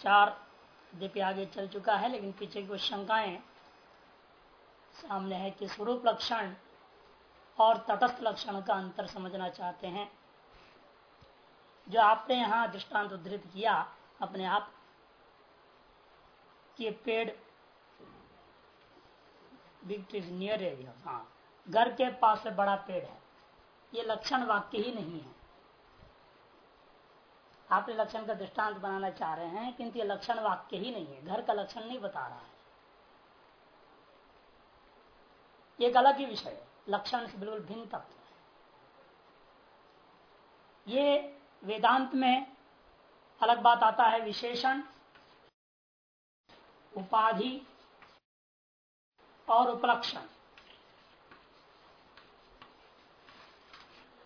चार दिप्य आगे चल चुका है, लेकिन पीछे की कुछ शंकाएँ सामने है कि स्वरूप लक्षण और तटस्थ लक्षण का अंतर समझना चाहते हैं। जो आपने यहाँ दृष्टांत उद्धृत किया, अपने आप कि पेड़ बिग ट्रीज नियर एरिया हाँ घर के पास से बड़ा पेड़ है। ये लक्षण वाक्य ही नहीं है। आपने लक्षण का दृष्टांत बनाना चाह रहे हैं, किंतु ये लक्षण वाक्य ही नहीं है। घर का लक्षण नहीं बता रहा है। एक अलग ही विषय लक्षण से बिल्कुल भिन्न तत्व है। ये वेदांत में अलग बात आता है, विशेषण, उपाधि और उपलक्षण।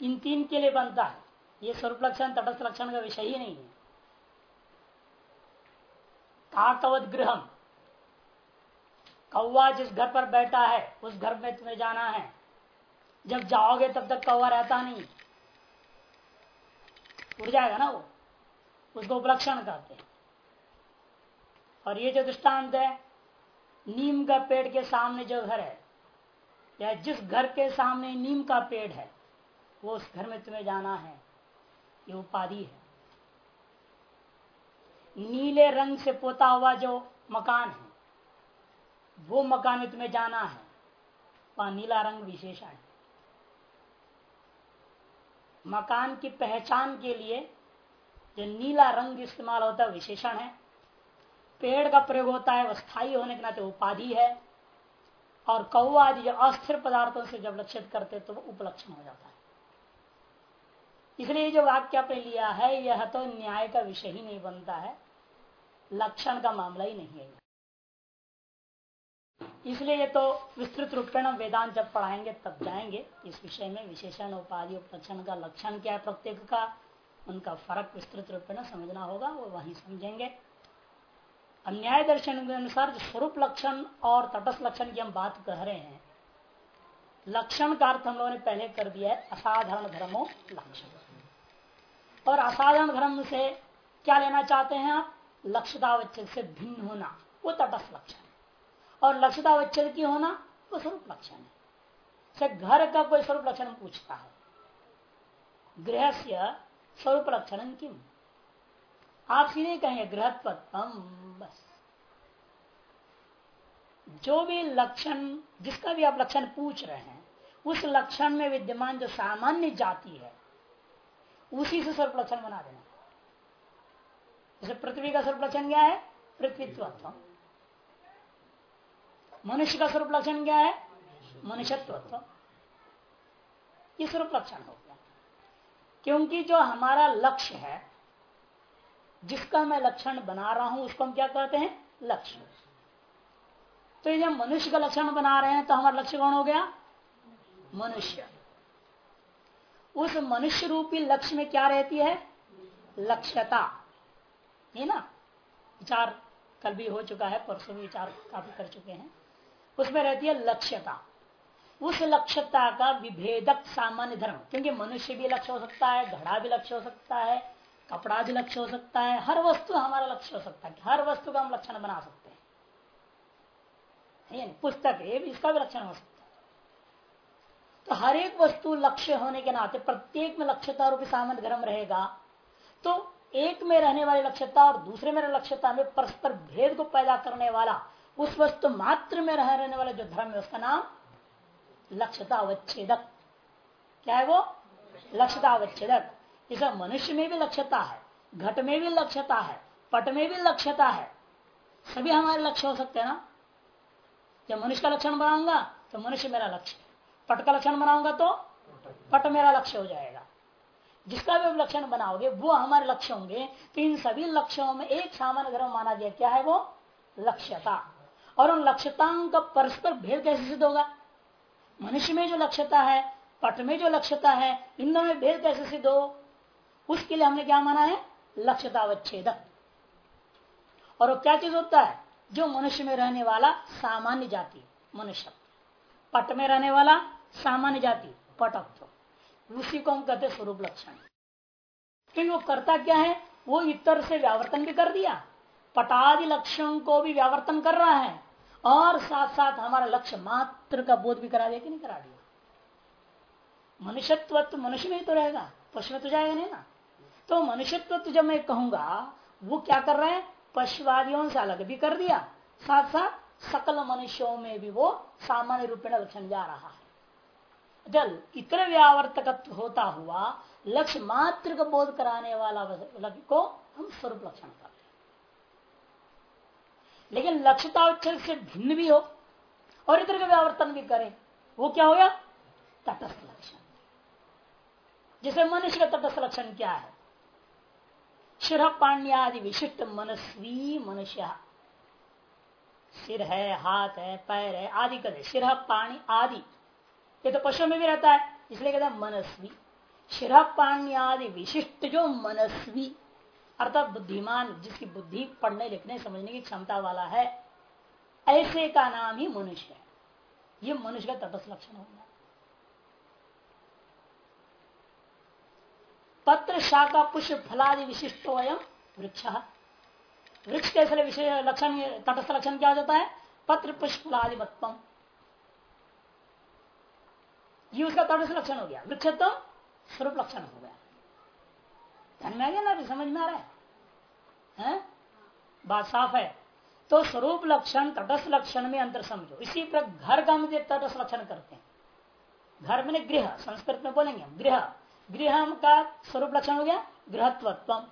इन तीन के लिए बनता है। ये स्वरूप लक्षण, तटस्थ लक्षण का विषय ही नहीं है। काकवत गृहम। कौवा जिस घर पर बैठा है, उस घर में तुम्हें जाना है। जब जाओगे तब तक कौवा रहता नहीं। उड़ जाएगा ना वो? उसको उपलक्षण कहते हैं। और ये जो दृष्टांत है, नीम का पेड़ के सामने जो घर है, या जिस घर के सामने नीम का पेड़ है, वो उस घर में तुम्हें जाना है। ये उपाधि है। नीले रंग से पोता हुआ जो मकान है, वो मकान में तुम्हें जाना है। वहाँ नीला रंग विशेषण है। मकान की पहचान के लिए जो नीला रंग इस्तेमाल होता है, विशेषण है। पेड़ का प्रयोग होता है वह स्थायी होने के नाते उपाधि है। और कौआ आदि जो अस्थिर पदार्थों से जब लक्षित करते तो वो उपलक्षण हो जाता है। इसलिए जो वाक्य आपने लिया है, यह तो न्याय का विषय ही नहीं बनता है। लक्षण का मामला ही नहीं है इसलिए ये तो विस्तृत रूप में वेदांत जब पढ़ाएँगे, तब जाएँगे। इस विषय में विशेषण उपाधि उपलक्षण का लक्षण क्या है, प्रत्येक का, उनका फ़र्क विस्तृत रूप में समझना होगा, वो वहीं समझेंगे। अन्याय दर्शन के अनुसार स्वरूप लक्षण और तटस्थ लक्षण की हम बात कह रहे हैं, लक्षण का अर्थ हम लोगों ने पहले कर दिया है, असाधारण धर्मो लक्षण। और असाधारण धर्म से क्या लेना चाहते हैं आप? लक्ष्यतावच्छेद से भिन्न होना। वो तटस्थ लक्षण है। और लक्ष्यतावच्छेद की होना, वो स्वरूप लक्षण है। से घर का कोई स्वरूप लक्षण पूछता है। गृह स्वरूप लक्षण किम आप सीधे कहेंगे गृहत्वत्म बस। जो भी लक्षण, जिसका भी आप लक्षण पूछ रहे हैं, उस लक्षण में विद्यमान जो सामान्य जाति है उसी से स्वरूप लक्षण बना देना। जैसे पृथ्वी का स्वरूप लक्षण क्या है? पृथ्वीत्व मनुष्य का स्वरूप लक्षण क्या है? मनुष्यत्व ये स्वरूप लक्षण हो गया। क्योंकि जो हमारा लक्ष्य है, जिसका मैं लक्षण बना रहा हूँ, उसको हम क्या कहते हैं? लक्ष्य। तो जब मनुष्य का लक्षण बना रहे हैं तो हमारा लक्ष्य कौन हो गया? मनुष्य। उस मनुष्य रूपी लक्ष्य में क्या रहती है? लक्ष्यता। है ना? विचार कल भी हो चुका है, परसों भी विचार काफ़ी कर चुके हैं। उसमें रहती है लक्ष्यता। उस लक्ष्यता का विभेदक सामान्य धर्म, क्योंकि मनुष्य भी लक्ष्य हो सकता है, घड़ा भी लक्ष्य हो सकता है, कपड़ा भी लक्ष्य हो सकता है, हर वस्तु हमारा लक्ष्य हो सकता है हर वस्तु का हम लक्षण बना सकते हैं। पुस्तक है इसका भी लक्षण हो सकता है। तो हर एक वस्तु लक्ष्य होने के नाते प्रत्येक में लक्ष्यता रूपी सामान्य धर्म रहेगा। तो एक में रहने वाली लक्ष्यता और दूसरे में लक्ष्यता में परस्पर भेद को पैदा करने वाला, उस वस्तु मात्र में रह रहने वाला जो धर्म है, उसका नाम लक्ष्यता अवच्छेदक क्या है वो? लक्ष्यता अवच्छेदक इसे मनुष्य में भी लक्ष्यता है, घट में भी लक्ष्यता है, पट में भी लक्ष्यता है, सभी हमारे लक्ष्य हो सकते हैं ना? जब मनुष्य का लक्षण बनाऊँगा तो मनुष्य मेरा लक्ष्य पट का लक्षण बनाऊँगा तो पट मेरा लक्ष्य हो जाएगा। जिसका भी लक्षण बनाओगे, वो हमारे लक्ष्य होंगे। तो इन सभी लक्ष्यों में एक सामान्य धर्म माना गया, क्या है वो? लक्ष्यता। और उन लक्ष्यताओं का परस्पर भेद कैसे सिद्ध होगा? मनुष्य में जो लक्ष्यता है, पट में जो लक्ष्यता है इन दोनों में भेद कैसे सिद्ध हो? उसके लिए हमने क्या माना है? लक्ष्यतावच्छेदक। और वो क्या चीज़ होता है? जो मनुष्य में रहने वाला सामान्य जाति, मनुष्य। पट में रहने वाला सामान्य जाति, पटत्व। उसी को हम कहते स्वरूप लक्षण। क्योंकि वो करता क्या है? वो इतर से व्यावर्तन भी कर दिया। पटादि लक्ष्यों को भी व्यावर्तन कर रहा है। और साथ साथ हमारा लक्ष्य मात्र का बोध भी करा दिया कि नहीं करा दिया? मनुष्यत्व तो मनुष्य में ही तो रहेगा। पशु में तो जाएगा नहीं ना। तो मनुष्यत्व तो जब मैं कहूँगा, वो क्या कर रहे हैं? पशुवादियों से अलग भी कर दिया। साथ साथ सकल मनुष्यों में भी वो सामान्य रूप में लक्षण जा रहा है। जल इतर व्यावर्तकत्व होता हुआ लक्ष्य मात्र का बोध कराने वाला लक्ष्य को हम स्वरूप लक्षण करते लेकिन लक्ष्यता से भिन्न भी हो और इतर का व्यावर्तन भी करे, वो क्या हो गया? तटस्थ लक्षण। जैसे मनुष्य का तटस्थ लक्षण क्या है? शिव पाण्यादि विशिष्ट मनस्वी मनुष्य। सिर है, हाथ है, पैर है, आदि कहते शिर पाणी आदि। ये तो पशु में भी रहता है। इसलिए कहता है मनस्वी। शिर पाण्यादि विशिष्ट जो मनस्वी, अर्थात बुद्धिमान, जिसकी बुद्धि पढ़ने, लिखने, समझने की क्षमता वाला है, ऐसे का नाम ही मनुष्य है। ये मनुष्य का तटस्थ लक्षण होगा पत्र शाखा पुष्प फलादि विशिष्ट वयम वृक्ष। वृक्ष कैसे विशेष लक्षण, तटस्थ लक्षण क्या हो जाता है? पत्र पुष्प फलादि मत्पम ये उसका तटस्थ लक्षण हो गया। वृक्षत्व स्वरूप लक्षण हो गया। ध्यान में आ गया ना समझ में आ रहा है? है? बात साफ़ है। तो स्वरूप लक्षण, तटस्थ लक्षण में अंतर समझो। इसी पर घर का हम तटस्थ लक्षण करते हैं। घर में गृह, संस्कृत में बोलेंगे गृह। गृह का स्वरूप लक्षण हो गया गृहत्व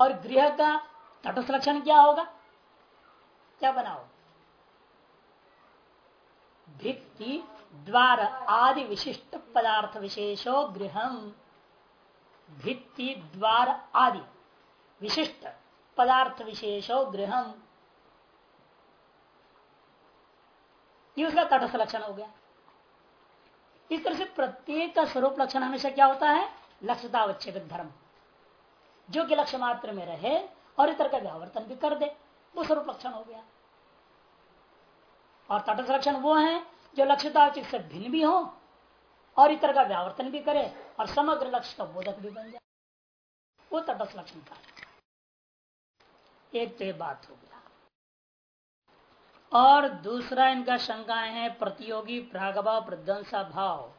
और गृह का तटस्थ लक्षण क्या होगा? क्या बनाओ भित्ति द्वार आदि विशिष्ट पदार्थ विशेषो गृह भित्ति, द्वार आदि विशिष्ट पदार्थ विशेषो गृह उसका तटस्थ लक्षण हो गया। इस तरह से प्रत्येक का स्वरूप लक्षण हमेशा क्या होता है? लक्ष्यतावच्छेद धर्म। जो कि लक्ष्य मात्र में रहे और इतर का व्यावर्तन भी कर दे, वो स्वरूप लक्षण हो गया। और तटस्थ लक्षण वो है जो लक्ष्यता से भिन्न भी हो और इतर का व्यावर्तन भी करे और समग्र लक्ष्य का बोधक भी बन जाए। वो तटस्थ लक्षण का एक तो बात हो गया। और दूसरा इनका शंकाएँ है, प्रतियोगी, प्रागभाव, प्रध्वंसा भाव।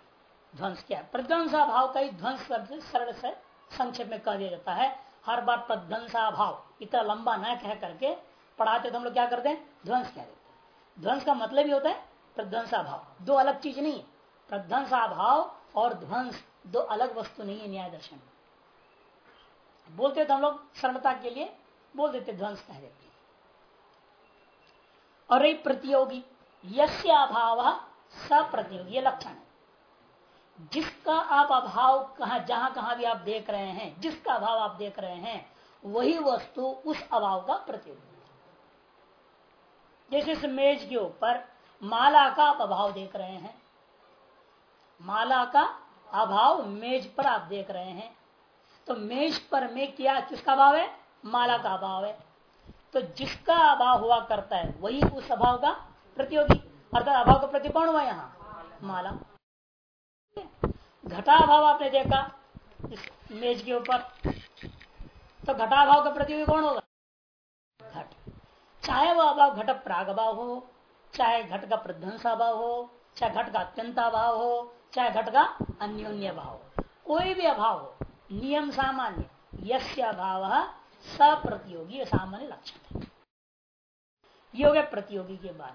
ध्वंस क्या प्रध्वंसा भाव का ही ध्वंस सरल से संक्षेप में कह दिया जाता है। हर बार प्रध्वंसा भाव, इतना लंबा न कह करके पढ़ाते तो हम लोग क्या करते हैं? ध्वंस कह देते हैं। ध्वंस का मतलब ही होता है प्रध्वंसा भाव। दो अलग चीज़ नहीं है। प्रध्वंसा भाव और ध्वंस, दो अलग वस्तु नहीं है न्याय दर्शन बोलते तो हम लोग सरलता के लिए बोल देते ध्वंस कह देते और प्रतियोगी। यस्य अभाव सप्रतियोगी लक्षण है। जिसका आप अभाव कहा, जहाँ कहाँ भी आप देख रहे हैं, जिसका अभाव आप देख रहे हैं, वही वस्तु उस अभाव का प्रतियोगी जैसे इस मेज के ऊपर माला का अभाव देख रहे हैं। माला का अभाव मेज पर आप देख रहे हैं। तो मेज पर में क्या, किसका अभाव है? माला का अभाव है। तो जिसका अभाव हुआ करता है, वही उस अभाव का प्रतियोगी। अर्थात अभाव का प्रति कौन हुआ यहाँ? माला। घटाभाव आपने देखा इस मेज के ऊपर। तो घटाभाव का प्रतियोगी कौन होगा? घट। चाहे वह अभाव, घट प्राग अभाव हो चाहे घट का प्रध्वंस अभाव हो, चाहे घट का अत्यंत अभाव हो, चाहे घट का अन्योन्य भाव हो। कोई भी अभाव हो, नियम सामान्य यश अभाव सप्रतियोगी सामान्य लक्षण है। ये गया प्रतियोगी के बाद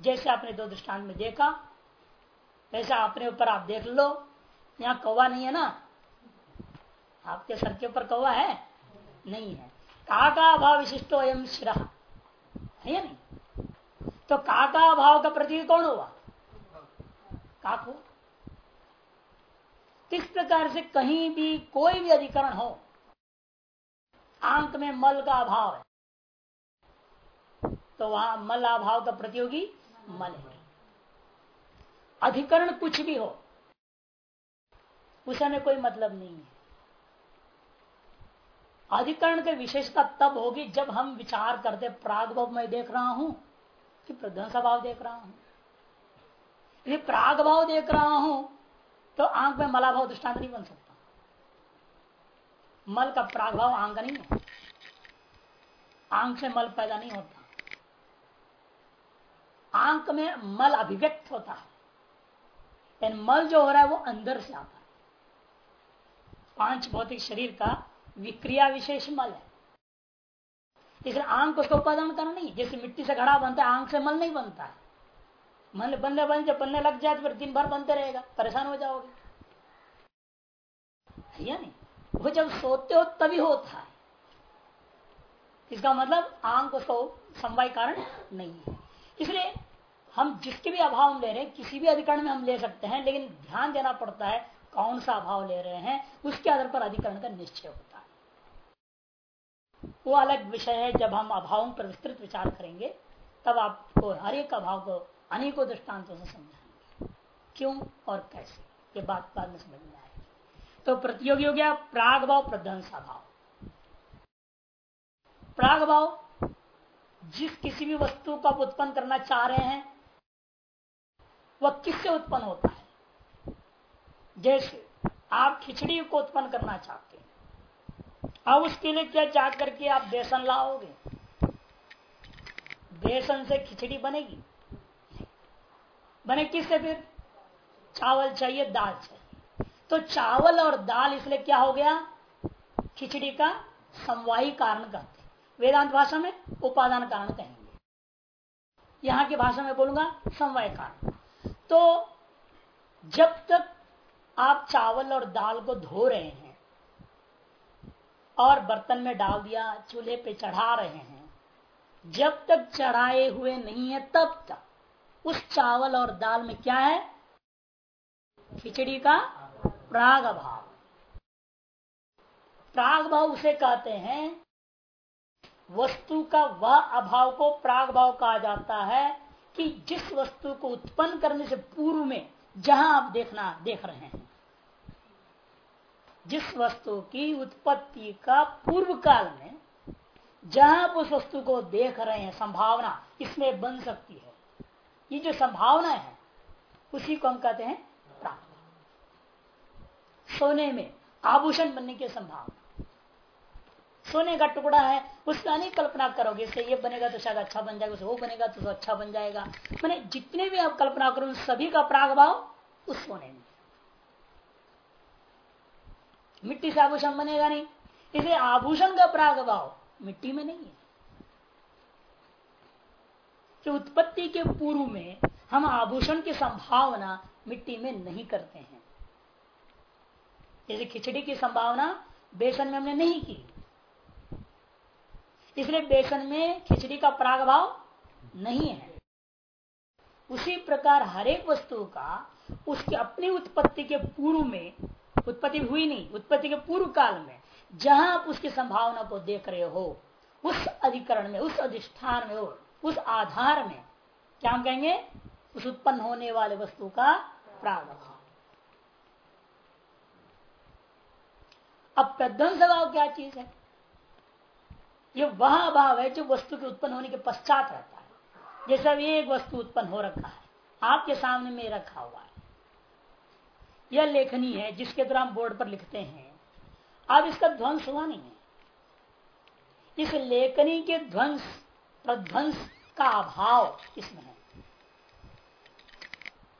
जैसे आपने दो दृष्टांत में देखा, वैसे अपने ऊपर आप देख लो, यहाँ कौवा नहीं है ना? आपके सर के ऊपर कौवा है? नहीं है। काका भाव विशिष्टो एम शिरा। है या नहीं? तो काका भाव का प्रतीक कौन हुआ? काक। किस प्रकार से कहीं भी कोई भी अधिकरण हो आंक में मल का अभाव है तो वहाँ मल अभाव का प्रतियोगी मल है अधिकरण कुछ भी हो, उसे में कोई मतलब नहीं है। अधिकरण की विशेषता तब होगी जब हम विचार करते प्रागभाव में देख रहा हूँ कि भाव देख रहा हूँ। यदि प्राग भाव देख रहा हूँ तो आँख में मलाभाव दृष्टांत नहीं बन सकता। मल का प्रागभाव आंग नहीं है। आँख से मल पैदा नहीं होता। आँख में मल अभिव्यक्त होता है। मल जो हो रहा है, वो अंदर से आता है। पाँच भौतिक शरीर का विक्रिया विशेष मल है। इसलिए आँख उसका उपादान करना नहीं, जैसे मिट्टी से घड़ा बनता है, आँख से मल नहीं बनता है। बनने बन, जब बनने लग जाए तो फिर दिन भर बनते रहेगा, परेशान हो जाओगे। या नहीं? वो जब सोते हो तभी होता है। इसका मतलब आँख उसको समवाय कारण नहीं है। इसलिए हम जिसके भी अभाव ले रहे हैं, किसी भी अधिकरण में हम ले सकते हैं, लेकिन ध्यान देना पड़ता है कौन सा अभाव ले रहे हैं, उसके आधार पर अधिकरण का निश्चय होता है। वो अलग विषय है। जब हम अभावों पर विस्तृत विचार करेंगे, तब आपको हर एक अभाव को अनेकों दृष्टांतों से समझाएँगे। क्यों और कैसे? ये बात बाद में समझ में आएगी। तो प्रतियोगी हो गया प्राग भाव प्रध्वंसा भाव प्राग भाव जिस किसी भी वस्तु को आप उत्पन्न करना चाह रहे हैं, वह किससे उत्पन्न होता है? जैसे आप खिचड़ी को उत्पन्न करना चाहते अब उसके लिए क्या चाह करके आप बेसन लाओगे? बेसन से खिचड़ी बनेगी? बने किससे फिर? चावल चाहिए, दाल चाहिए। तो चावल और दाल इसलिए क्या हो गया? खिचड़ी का समवाही कारण कहते वेदांत भाषा में उपादान कारण कहेंगे। यहाँ की भाषा में बोलूँगा समवाय कारण। तो जब तक आप चावल और दाल को धो रहे हैं और बर्तन में डाल दिया, चूल्हे पे चढ़ा रहे हैं। जब तक चढ़ाए हुए नहीं है, तब तक उस चावल और दाल में क्या है? खिचड़ी का प्राग भाव प्राग भाव उसे कहते हैं। वस्तु का वह अभाव को प्राग भाव कहा जाता है कि जिस वस्तु को उत्पन्न करने से पूर्व में, जहाँ आप देखना, देख रहे हैं जिस वस्तु की उत्पत्ति का पूर्व काल में जहाँ आप उस वस्तु को देख रहे हैं, संभावना इसमें बन सकती है। ये जो संभावना है, उसी को हम कहते हैं प्राप्त। सोने में आभूषण बनने की संभावना। सोने का टुकड़ा है, उसका नहीं कल्पना करोगे, इससे ये बनेगा तो शायद अच्छा बन जाएगा वो बनेगा तो अच्छा बन जाएगा। मैंने जितने भी आप कल्पना करो सभी का प्राग भाव उस सोने में। मिट्टी से आभूषण बनेगा नहीं। इसलिए आभूषण का प्राग भाव, मिट्टी में नहीं है। कि उत्पत्ति के पूर्व में हम आभूषण की संभावना मिट्टी में नहीं करते हैं। जैसे खिचड़ी की संभावना बेसन में हमने नहीं की। इसलिए बेसन में खिचड़ी का प्राग भाव नहीं है। उसी प्रकार हरेक वस्तु का, उसकी अपनी उत्पत्ति के पूर्व में उत्पत्ति हुई नहीं, उत्पत्ति के पूर्व काल में, जहाँ आप उसकी संभावना को देख रहे हो, उस अधिकरण में, उस अधिष्ठान में, उस आधार में, क्या हम कहेंगे? उस उत्पन्न होने वाले वस्तु का प्रागभाव अब प्रध्वंस भाव क्या चीज़ है? ये वह भाव है जो वस्तु के उत्पन्न होने के पश्चात रहता है। जैसे एक वस्तु उत्पन्न हो रखा है, आपके सामने में रखा हुआ है। यह लेखनी है जिसके द्वारा हम बोर्ड पर लिखते हैं। अब इसका ध्वंस हुआ नहीं है। इस लेखनी के ध्वंस, प्रध्वंस का अभाव इसमें है।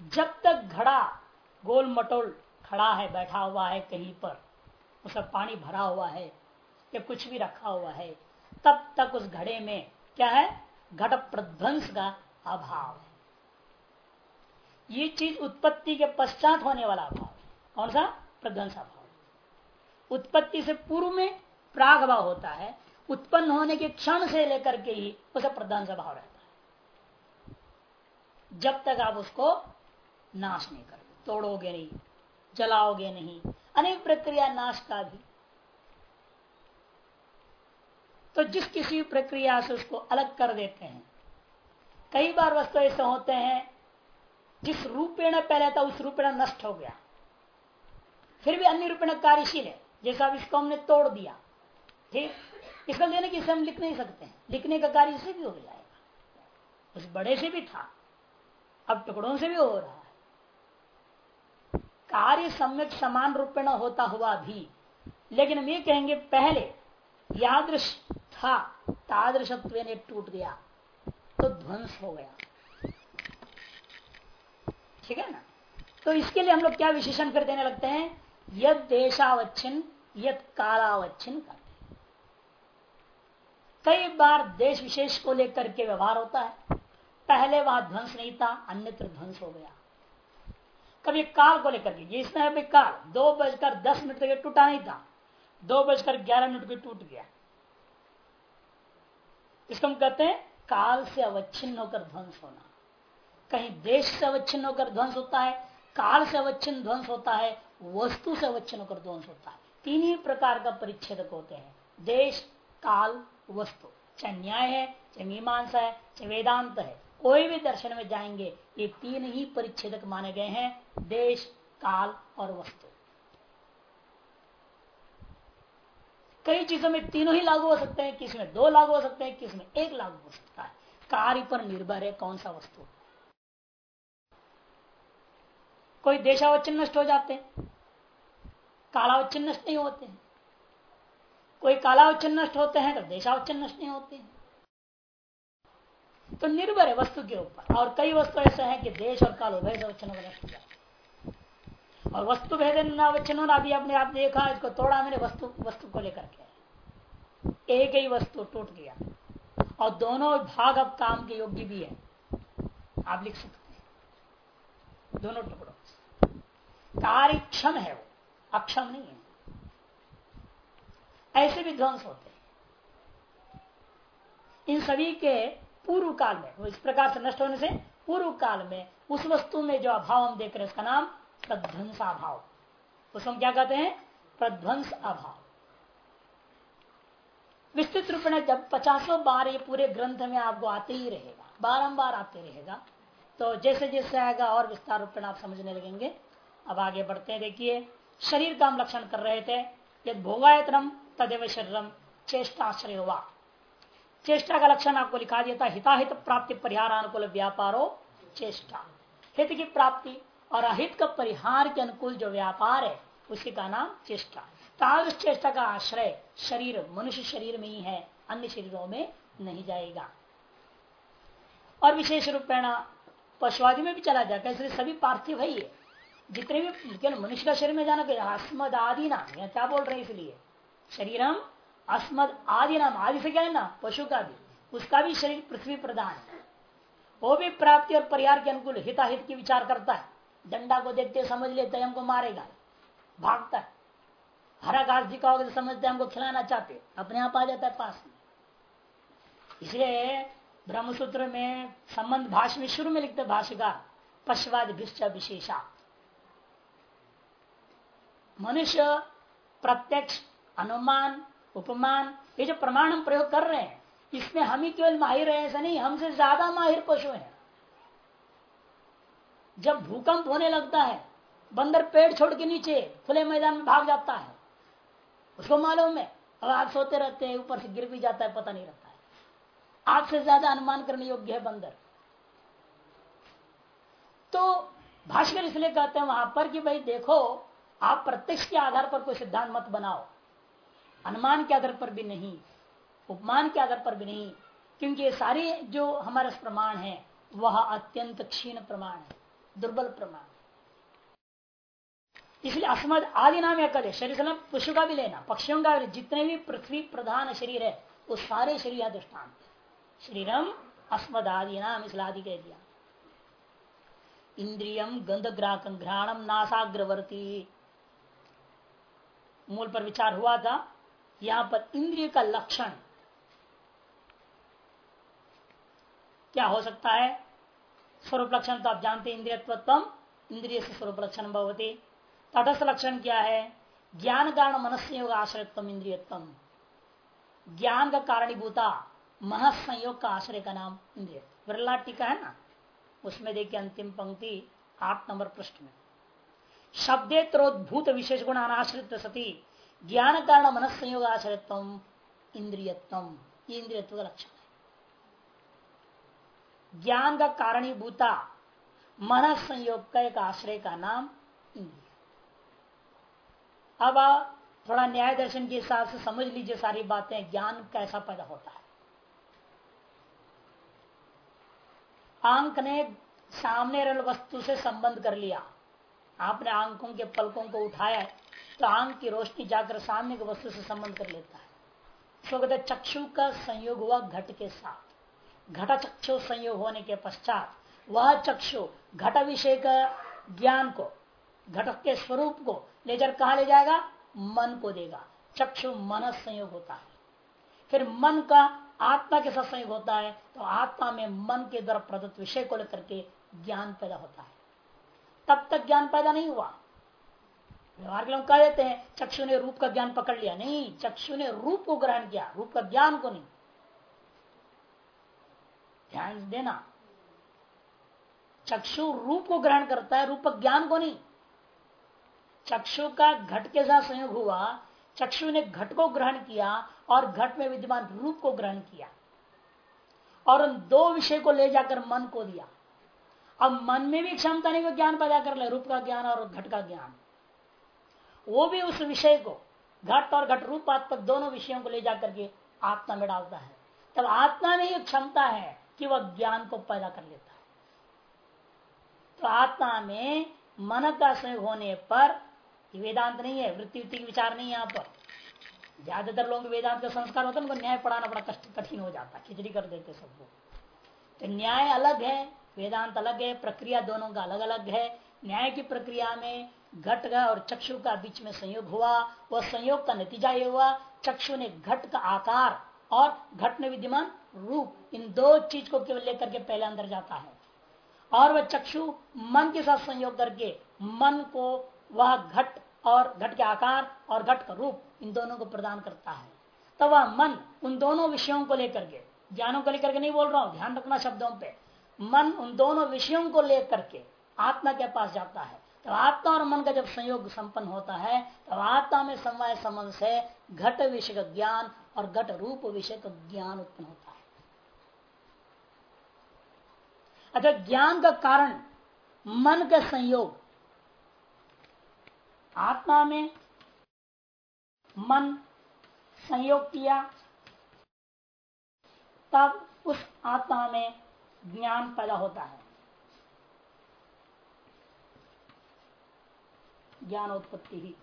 जब तक घड़ा गोल मटोल खड़ा है, बैठा हुआ है कहीं पर उसका पानी भरा हुआ है या कुछ भी रखा हुआ है, तब तक उस घड़े में क्या है? घट प्रध्वंस का अभाव है। ये चीज़ उत्पत्ति के पश्चात होने वाला अभाव कौन सा? प्रध्वंस अभाव उत्पत्ति से पूर्व में प्राग भाव होता है। उत्पन्न होने के क्षण से लेकर के ही उसे प्रध्वंस भाव रहता है। जब तक आप उसको नाश नहीं कर, तोड़ोगे नहीं, जलाओगे नहीं, अनेक प्रक्रिया नाश का भी तो जिस किसी प्रक्रिया से उसको अलग कर देते हैं, कई बार वस्तु ऐसे होते हैं, जिस रूपेण पहले था, उस रूपेण नष्ट हो गया। फिर भी अन्य कार्यशील है। जैसा अब इसको हमने तोड़ दिया, ठीक? इसका लेने की हम लिख नहीं सकते हैं। लिखने का कार्य इसे भी हो जाएगा। उस बड़े से भी था, अब टुकड़ों से भी हो रहा है। कार्य सम्यक समान रूपेण होता हुआ भी, लेकिन हम ये कहेंगे पहले, यादृश था, तादृशत्व ने टूट गया तो ध्वंस हो गया। ठीक है ना? तो इसके लिए हम लोग क्या विशेषण कर देने लगते हैं? यद देशावच्छिन्न, यद कालावच्छिन्न करते कई बार देश विशेष को लेकर के व्यवहार होता है। पहले वहाँ ध्वंस नहीं था, अन्यत्र ध्वंस हो गया। कभी काल को लेकर के इसमें अभी काल, दो बजकर दस मिनट तक टूटा नहीं था। दो बजकर ग्यारह मिनट भी टूट गया। इसको हम कहते हैं, काल से अवच्छिन्न होकर ध्वंस होना। कहीं देश से अवच्छिन्न होकर ध्वंस होता है, काल से अवच्छिन्न ध्वंस होता है वस्तु से अवच्छिन्न होकर ध्वंस होता है। तीन ही प्रकार का परिच्छेदक होते हैं। देश, काल, वस्तु। चाहे न्याय है, चाहे मीमांसा है, चाहे वेदांत है। कोई भी दर्शन में जाएँगे, ये तीन ही परिच्छेदक माने गए हैं, देश, काल और वस्तु। कई चीज़ों में तीनों ही लागू हो सकते हैं, किसी में दो लागू हो सकते हैं, किसी में एक लागू हो सकता है। कार्य पर निर्भर है कौन सा वस्तु। कोई देशावचन नष्ट हो जाते हैं। कालावचन नष्ट नहीं होते हैं। कोई कालावचन नष्ट होते हैं तो देशावचन नष्ट नहीं होते हैं। तो निर्भर है वस्तु के ऊपर। और कई वस्तु ऐसे हैं कि देश और काल उभय से वचनों का नष्ट हो। जाते और वस्तु भेद नवचन अभी आपने आप देखा, इसको तोड़ा मैंने वस्तु वस्तु को लेकर के। एक ही वस्तु टूट गया। और दोनों भाग अब काम के योग्य भी है। आप लिख सकते हैं। दोनों टुकड़ों। कार्य क्षम है वो, अक्षम नहीं है। ऐसे भी ध्वंस होते हैं। इन सभी के पूर्व काल में इस प्रकार से नष्ट होने से पूर्व काल में, उस वस्तु में जो अभाव हम देख रहे हैं, उसका नाम प्रध्वंसाभाव उसको हम क्या कहते हैं? प्रध्वंस अभाव। विस्तृत रूप में जब पचासों बार ये पूरे ग्रंथ में आपको आते ही रहेगा, बारंबार आते रहेगा तो जैसे जैसे आएगा और विस्तार रूप में आप समझने लगेंगे। अब आगे बढ़ते हैं, देखिए, शरीर का हम लक्षण कर रहे थे, यद भोगायतनम तदेव शरीरम, चेष्टाश्रय हुआ। चेष्टा का लक्षण आपको लिखा दिया था, हिताहित प्राप्ति परिहार अनुकूल व्यापारो चेष्टा। हित की प्राप्ति और अहित का परिहार के अनुकूल जो व्यापार है, उसी का नाम चेष्टा। तादृश चेष्टा का आश्रय शरीर, मनुष्य शरीर में ही है, अन्य शरीरों में नहीं जाएगा। और विशेष रूप पशुआदि में भी चला जाएगा, इसलिए सभी पार्थिव है जितने भी केवल मनुष्य का शरीर में जाना अस्मद आदि ना क्या बोल रहे हैं इसलिए? शरीरम अस्मद आदि नाम, आदि से क्या है ना? पशु का भी। उसका भी शरीर पृथ्वी प्रधान है। वो भी प्राप्ति और परिहार के अनुकूल हिताहित की विचार करता है। डंडा को देखते समझ लेते हमको मारेगा। भागता है। हरा घास दिखाओगे तो समझते हमको खिलाना चाहते अपने आप आ जाता है पास में। इसलिए ब्रह्मसूत्र में संबंध भाषा में शुरू में लिखते भाष्यकार, पशुवाद विशेषा। मनुष्य प्रत्यक्ष, अनुमान, उपमान, ये जो प्रमाण हम प्रयोग कर रहे हैं, इसमें हम ही केवल माहिर है, ऐसा नहीं, हमसे ज़्यादा माहिर पशु हैं। जब भूकंप होने लगता है, बंदर पेड़ छोड़ के नीचे, खुले मैदान में भाग जाता है, उसको मालूम है, अब आप सोते रहते हैं, ऊपर से गिर भी जाता है, पता नहीं रहता है। आपसे ज़्यादा अनुमान करने योग्य है बंदर। तो भाष्कर इसलिए कहते हैं वहाँ पर कि भाई देखो आप प्रत्यक्ष के आधार पर कोई सिद्धांत मत बनाओ। अनुमान के आधार पर भी नहीं, उपमान के आधार पर भी नहीं, क्योंकि ये सारे जो हमारे प्रमाण है, वह अत्यंत क्षीण प्रमाण है, दुर्बल प्रमाण इसलिए अस्मद आदि नाम या कल, शरीर से पुष्प का भी लेना, पक्षियों का भी, जितने भी पृथ्वी प्रधान शरीर है, वो सारे शरीर दृष्टांत शरीरम अस्मद आदि नाम, इसलिए आदि कह दिया। इंद्रियम गंध ग्राहक घ्राणम नासाग्रवर्ती। मूल पर विचार हुआ था, यहाँ पर इंद्रिय का लक्षण क्या हो सकता है? स्वरूप लक्षण तो आप जानते हैं इंद्रियत्व इंद्रिय से स्वरूप लक्षण भवती। तटस्थ लक्षण क्या है? ज्ञान कारण मनस्य योग आश्रयत्व इंद्रियत्व ज्ञान का कारणीभूता मन संयोग का आश्रय का नाम इंद्रिय विरला टीका है ना? उसमें देखिए अंतिम पंक्ति आठ नंबर पृष्ठ में। शब्देत्रोद्भूत विशेष गुण अनाश्रित सती। ज्ञान कारण मन संयोग आश्रयत्व इंद्रियत्व। ये इंद्रियत्व का लक्षण है। ज्ञान का कारणीभूता मन संयोग का एक आश्रय का नाम इंद्रिय। अब थोड़ा न्याय दर्शन के हिसाब से समझ लीजिए सारी बातें, ज्ञान कैसा पैदा होता है। आँख ने सामने रल वस्तु से संबंध कर लिया। आपने आँखों के पलकों को उठाया है तो आँख की रोशनी जाकर सामने की वस्तु से संबंध कर लेता है। सो कहते चक्षु का संयोग हुआ घट के साथ। घट चक्षु संयोग होने के पश्चात वह चक्षु घट विषय का ज्ञान को घटक के स्वरूप को लेकर कहा ले जाएगा? मन को देगा। चक्षु मन संयोग होता है। फिर मन का आत्मा के साथ संयोग होता है तो आत्मा में मन के द्वारा प्रदत्त विषय को लेकर के ज्ञान पैदा होता है। तब तक ज्ञान पैदा नहीं हुआ। व्यवहार के लोग कह देते हैं, चक्षु ने रूप का ज्ञान पकड़ लिया। नहीं, चक्षु ने रूप को ग्रहण किया, रूप का ज्ञान को नहीं। ध्यान देना। चक्षु रूप को ग्रहण करता है, रूप ज्ञान को नहीं। चक्षु का घट के साथ संयोग हुआ, चक्षु ने घट को ग्रहण किया और घट में विद्यमान रूप को ग्रहण किया। और उन दो विषय को ले जाकर मन को दिया। अब मन में भी क्षमता नहीं वो ज्ञान पैदा कर ले, रूप का ज्ञान और घट का ज्ञान। वो भी उस विषय को, घट और घट रूपात्मक दोनों विषयों को ले जाकर के आत्मा में डालता है। तब आत्मा में ये क्षमता है कि वह ज्ञान को पैदा कर लेता है। तो आत्मा में मन का संयोग होने पर वेदांत नहीं है, वृत्ति वृत्ति की विचार नहीं है यहाँ पर। ज़्यादातर लोग वेदांत का संस्कार होता है, उनको न्याय पढ़ाना बड़ा कठिन हो जाता है, खिचड़ी कर देते सबको। तो न्याय अलग है वेदांत अलग है, प्रक्रिया दोनों का अलग अलग है। न्याय की प्रक्रिया में घट का और चक्षु का बीच में संयोग हुआ, वह संयोग का नतीजा ये हुआ, चक्षु ने घट का आकार और घट में विद्यमान रूप, इन दो चीज़ को केवल लेकर के पहले अंदर जाता है। और वह चक्षु मन के साथ संयोग करके, मन को वह घट और घट के आकार और घट का रूप, इन दोनों को प्रदान करता है। तब वह मन उन दोनों विषयों को लेकर के, ज्ञानों को लेकर के नहीं बोल रहा हूँ, ध्यान रखना शब्दों पे मन उन दोनों विषयों को लेकर के आत्मा के पास जाता है। तो आत्मा और मन का जब संयोग संपन्न होता है, तब आत्मा में समय संबंध से घट विषय का ज्ञान और घट रूप विषय का ज्ञान उत्पन्न होता है। अच्छा ज्ञान का कारण मन का संयोग। आत्मा में मन संयोग किया, तब उस आत्मा में ज्ञान पैदा होता है। ज्ञान उत्पत्ति ही।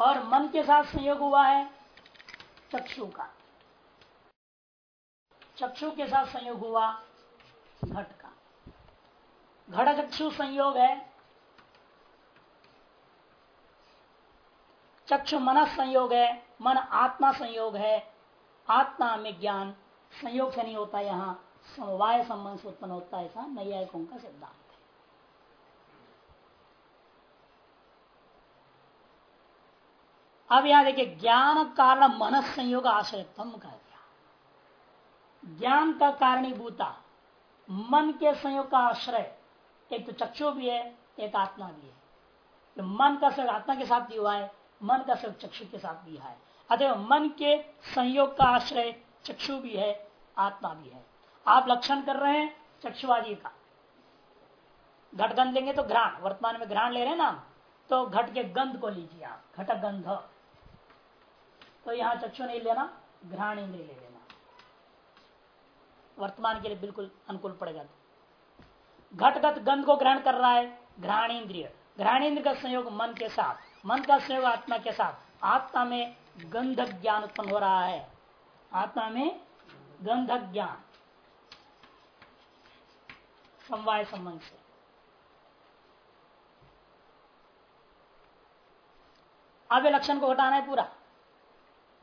और मन के साथ संयोग हुआ है चक्षु का। चक्षु के साथ संयोग हुआ घट का। घट चक्षु संयोग है। चक्षु मन संयोग है, मन आत्मा संयोग है। आत्मा में ज्ञान संयोग से नहीं होता यहाँ, समवाय संबंध से उत्पन्न होता है ऐसा नैयायिकों का सिद्धांत अब यहाँ देखिए, ज्ञान कारण मन संयोग आश्रयत्म कह दिया ज्ञान का कारणीभूता, मन के संयोग का आश्रय, एक तो चक्षु भी है, एक आत्मा भी है। तो मन का संयोग आत्मा के साथ भी हुआ है, मन का संयोग चक्षु के साथ भी है। अतः मन के संयोग का आश्रय चक्षु भी है, आत्मा भी है। आप लक्षण कर रहे हैं चक्षुवादी का। घट गंध लेंगे तो घ्राण, वर्तमान में घ्राण ले रहे हैं ना तो घट के गंध को लीजिए आप घटक गंध। तो यहाँ चक्षु नहीं लेना, घ्राण इंद्रिय ले लेना। वर्तमान के लिए बिल्कुल अनुकूल पड़ेगा घटगत गंध को ग्रहण कर रहा है घ्राण इंद्रिय घ्राण इंद्र का संयोग मन के साथ, मन का संयोग आत्मा के साथ। आत्मा में गंध ज्ञान उत्पन्न हो रहा है। आत्मा में गंध ज्ञान समवाय संबंध से। अब लक्षण को हटाना है पूरा।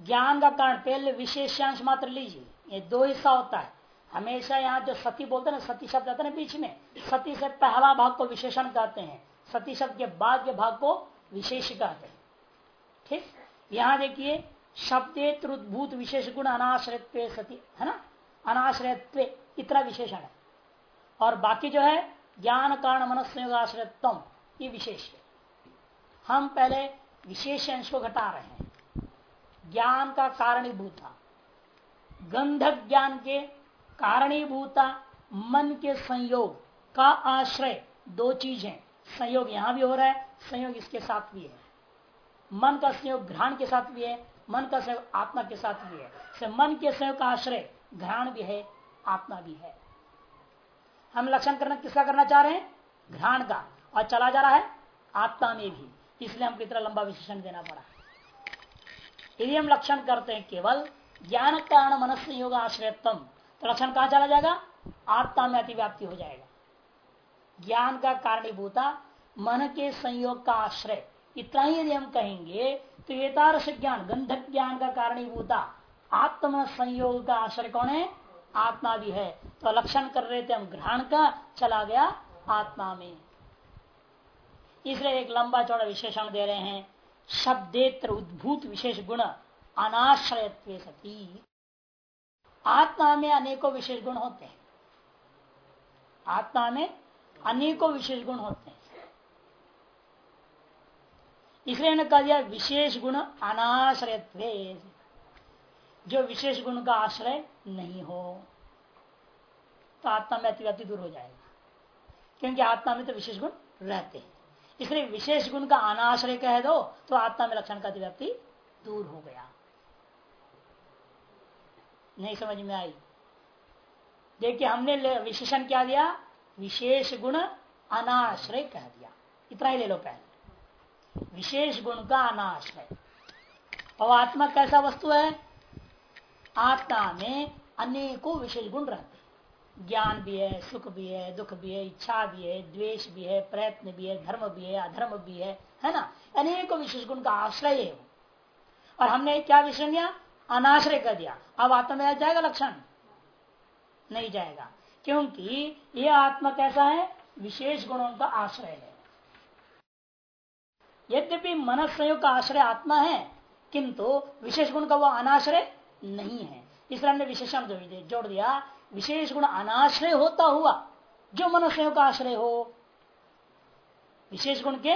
ज्ञान का कारण, पहले विशेषांश मात्र लीजिए। ये दो हिस्सा होता है। हमेशा यहाँ जो सती बोलते हैं ना, सती शब्द आता है ना बीच में। सती से पहला भाग को विशेषण कहते हैं। सती शब्द के बाद के भाग को विशेष कहते हैं। ठीक? यहाँ देखिए शब्दे त्रुद्भूत विशेष गुण अनाश्रयत्व सती, है ना? अनाश्रयत्व, इतना विशेषण है। और बाकी जो है, ज्ञान, कारण मनस्योग आश्रयत्म ये विशेष है। हम पहले विशेष अंश को घटा रहे हैं। ज्ञान का कारणीभूता। गंधक ज्ञान के कारणीभूता, मन के संयोग का आश्रय, दो चीज़ है। संयोग यहाँ भी हो रहा है, संयोग इसके साथ भी है। मन का संयोग घ्राण के साथ भी है मन का संयोग आत्मा के साथ भी है। मन के संयोग का आश्रय घ्राण भी है, आत्मा भी है। हम लक्षण करना किसका करना चाह रहे हैं? घ्राण का। और चला जा रहा है आत्मा में भी। इसलिए हमको इतना लंबा विशेषण देना पड़ा। यदि हम लक्षण करते हैं केवल ज्ञान कारण मन संयोग आश्रयत्म तो लक्षण कहा चला जाएगा? आत्मा में अतिव्याप्ति हो जाएगा। ज्ञान का कारणीभूता मन के संयोग का आश्रय। इतना ही यदि हम कहेंगे तो ये तारस ज्ञान गंधक ज्ञान का कारणीभूता। आत्म संयोग का आश्रय कौन है? आत्मा भी है। तो लक्षण कर रहे थे हम, ग्रहण का, चला गया आत्मा में। इसलिए एक लंबा चौड़ा विशेषण दे रहे हैं। शब्देत्र उद्भूत विशेष गुण अनाश्रय सती। आत्मा में अनेकों विशेष गुण होते हैं। आत्मा में अनेकों विशेष गुण होते हैं। इसलिए ने कह दिया विशेष गुण अनाश्रय जो विशेष गुण का आश्रय नहीं हो तो आत्मा में अतिव्याप्ति दूर हो जाएगा, क्योंकि आत्मा में तो विशेष गुण रहते हैं। इसलिए विशेष गुण का अनाश्रय कह दो तो आत्मा में लक्षण का अतिव्याप्ति दूर हो गया। नहीं समझ में आई? देखिए, हमने विशेषण क्या दिया? विशेष गुण अनाश्रय कह दिया। इतना ही ले लो पहले। विशेष गुण का अनाश्रय और आत्मा कैसा वस्तु है? आत्मा में अनेकों विशेष गुण रहते हैं। ज्ञान भी है, सुख भी है, दुख भी है, इच्छा भी है, द्वेष भी है, प्रयत्न भी है, धर्म भी है, अधर्म भी है है ना? अनेकों विशेष गुण का आश्रय है और हमने क्या विषय दिया अनाश्रय कर दिया। अब आत्मा में जाएगा लक्षण? नहीं जाएगा। क्योंकि यह आत्मा कैसा है? विशेष गुणों का आश्रय है। यद्यपि मन संयोग का आश्रय आत्मा है, किंतु विशेष गुण का वह अनाश्रय नहीं है। इसलिए हमने विशेषण जोड़ दिया, विशेष गुण अनाश्रय होता हुआ, जो मनुष्यों का आश्रय हो, विशेष गुण के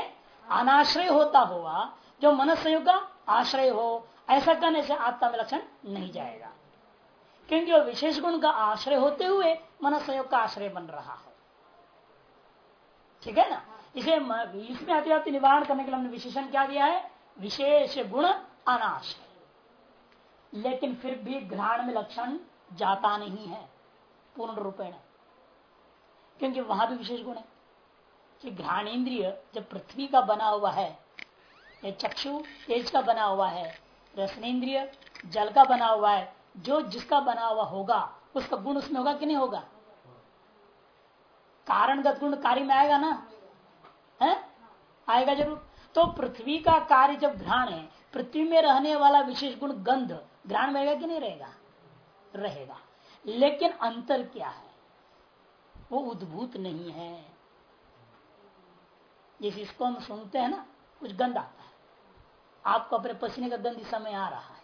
अनाश्रय होता हुआ, जो मनुष्यों का आश्रय हो, ऐसा करने से आत्मा में लक्षण नहीं जाएगा। क्योंकि वो विशेष गुण का आश्रय होते हुए मन संयोग का आश्रय बन रहा है। ठीक है ना? इसे इसमें अतिव्याप्ति निवारण करने के लिए हमने विशेषण क्या दिया है? विशेष गुण अनाश्रय लेकिन फिर भी घ्राण में लक्षण जाता नहीं है पूर्ण रूपेण क्योंकि वहाँ भी विशेष गुण है। कि घ्राण इंद्रिय जब पृथ्वी का बना हुआ है, या चक्षु तेज का बना हुआ है, रसनेन्द्रिय जल का बना हुआ है, जो जिसका बना हुआ होगा, उसका गुण उसमें होगा कि नहीं होगा? कारणगत गुण कार्य में आएगा ना? है? आएगा ज़रूर। तो पृथ्वी का कार्य जब घ्राण है, पृथ्वी में रहने वाला विशेष गुण गंध, घ्राण रहेगा कि नहीं रहेगा? रहेगा। लेकिन अंतर क्या है? वो उद्भूत नहीं है। जिस इसको हम सुनते हैं ना, कुछ गंध आता है। आपको अपने पसीने का गंध इस समय आ रहा है।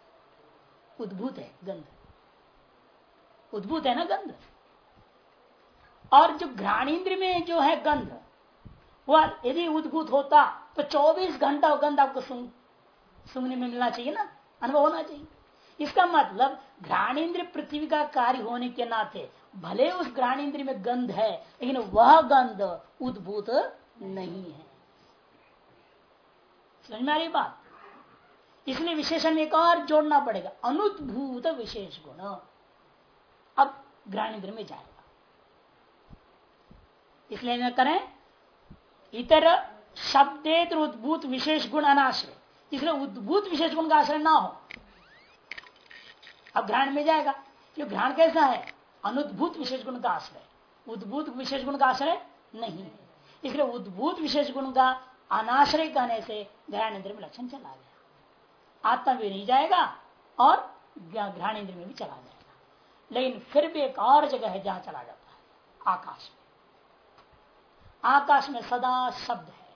उद्भूत है गंध। उद्भूत है ना गंध? और जो घ्राणेन्द्र में जो है गंध वह यदि उद्भूत होता तो 24 घंटा गंध आपको सुन, सुनने में मिलना चाहिए ना? अनुभव होना चाहिए। इसका मतलब घ्राणेन्द्र पृथ्वी का कार्य होने के नाते, भले उस घ्राणेन्द्र में गंध है, लेकिन वह गंध उद्भूत नहीं है। समझ में आ रही बात? इसलिए विशेषण एक और जोड़ना पड़ेगा, अनुद्भूत विशेष गुण। अब घ्राणेन्द्र में जाएगा। इसलिए न करें? इतर शब्देतर उद्भूत विशेष गुण अनाश्रय। इसलिए उद्भूत विशेष गुण का आश्रय ना हो। अब घ्राण में जाएगा। कि घ्राण कैसा है? अनुद्भूत विशेष गुण का आश्रय। उद्भूत विशेष गुण का आश्रय नहीं। है इसलिए उद्भूत विशेष गुण का अनाश्रय कहने से घ्राण इंद्र में लक्षण चला गया। आत्मा भी नहीं जाएगा और घ्राण इंद्र में भी चला जाएगा। लेकिन फिर भी एक और जगह है जहाँ चला जाता है। आकाश में। आकाश में सदा शब्द है।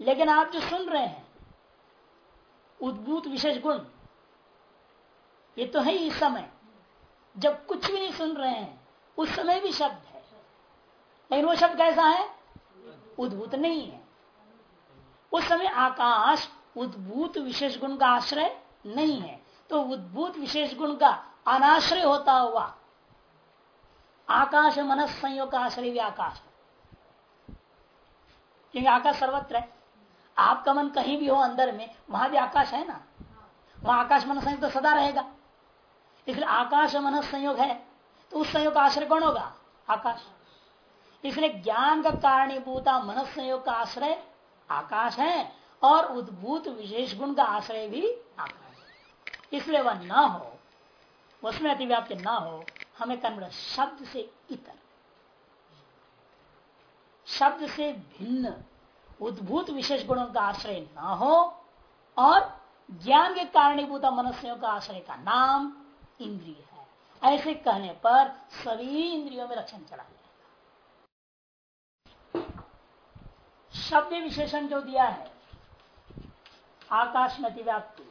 लेकिन आप जो सुन रहे हैं, उद्भूत विशेष गुण, ये तो है इस समय। जब कुछ भी नहीं सुन रहे हैं, उस समय भी शब्द है। लेकिन वो शब्द कैसा है? उद्भूत नहीं है। उस समय आकाश उद्भूत विशेष गुण का आश्रय नहीं है। तो उद्भूत विशेष गुण का अनाश्रय होता हुआ आकाश मनस संयोग का आश्रय भी आकाश। क्योंकि आकाश सर्वत्र है। आपका मन कहीं भी हो अंदर में, वहाँ भी आकाश है ना? वहाँ आकाश मन संयोग तो सदा रहेगा। इसलिए आकाश मन संयोग है तो उस संयोग का आश्रय कौन होगा? आकाश। इसलिए ज्ञान का कारणीभूता मन संयोग का आश्रय आकाश है, और उद्भूत विशेष गुण का आश्रय भी आकाश इसलिए वह न हो, उसमें अतिव्याप्ति न हो हमें कर्म शब्द से इतर, शब्द से भिन्न, उद्भूत विशेष गुणों का आश्रय ना हो और ज्ञान के कारणीभूत मनुष्यों का आश्रय का नाम इंद्रिय है। ऐसे कहने पर सभी इंद्रियों में लक्षण चला जाएगा शब्द विशेषण जो दिया है, आकाश में अतिव्याप्ति,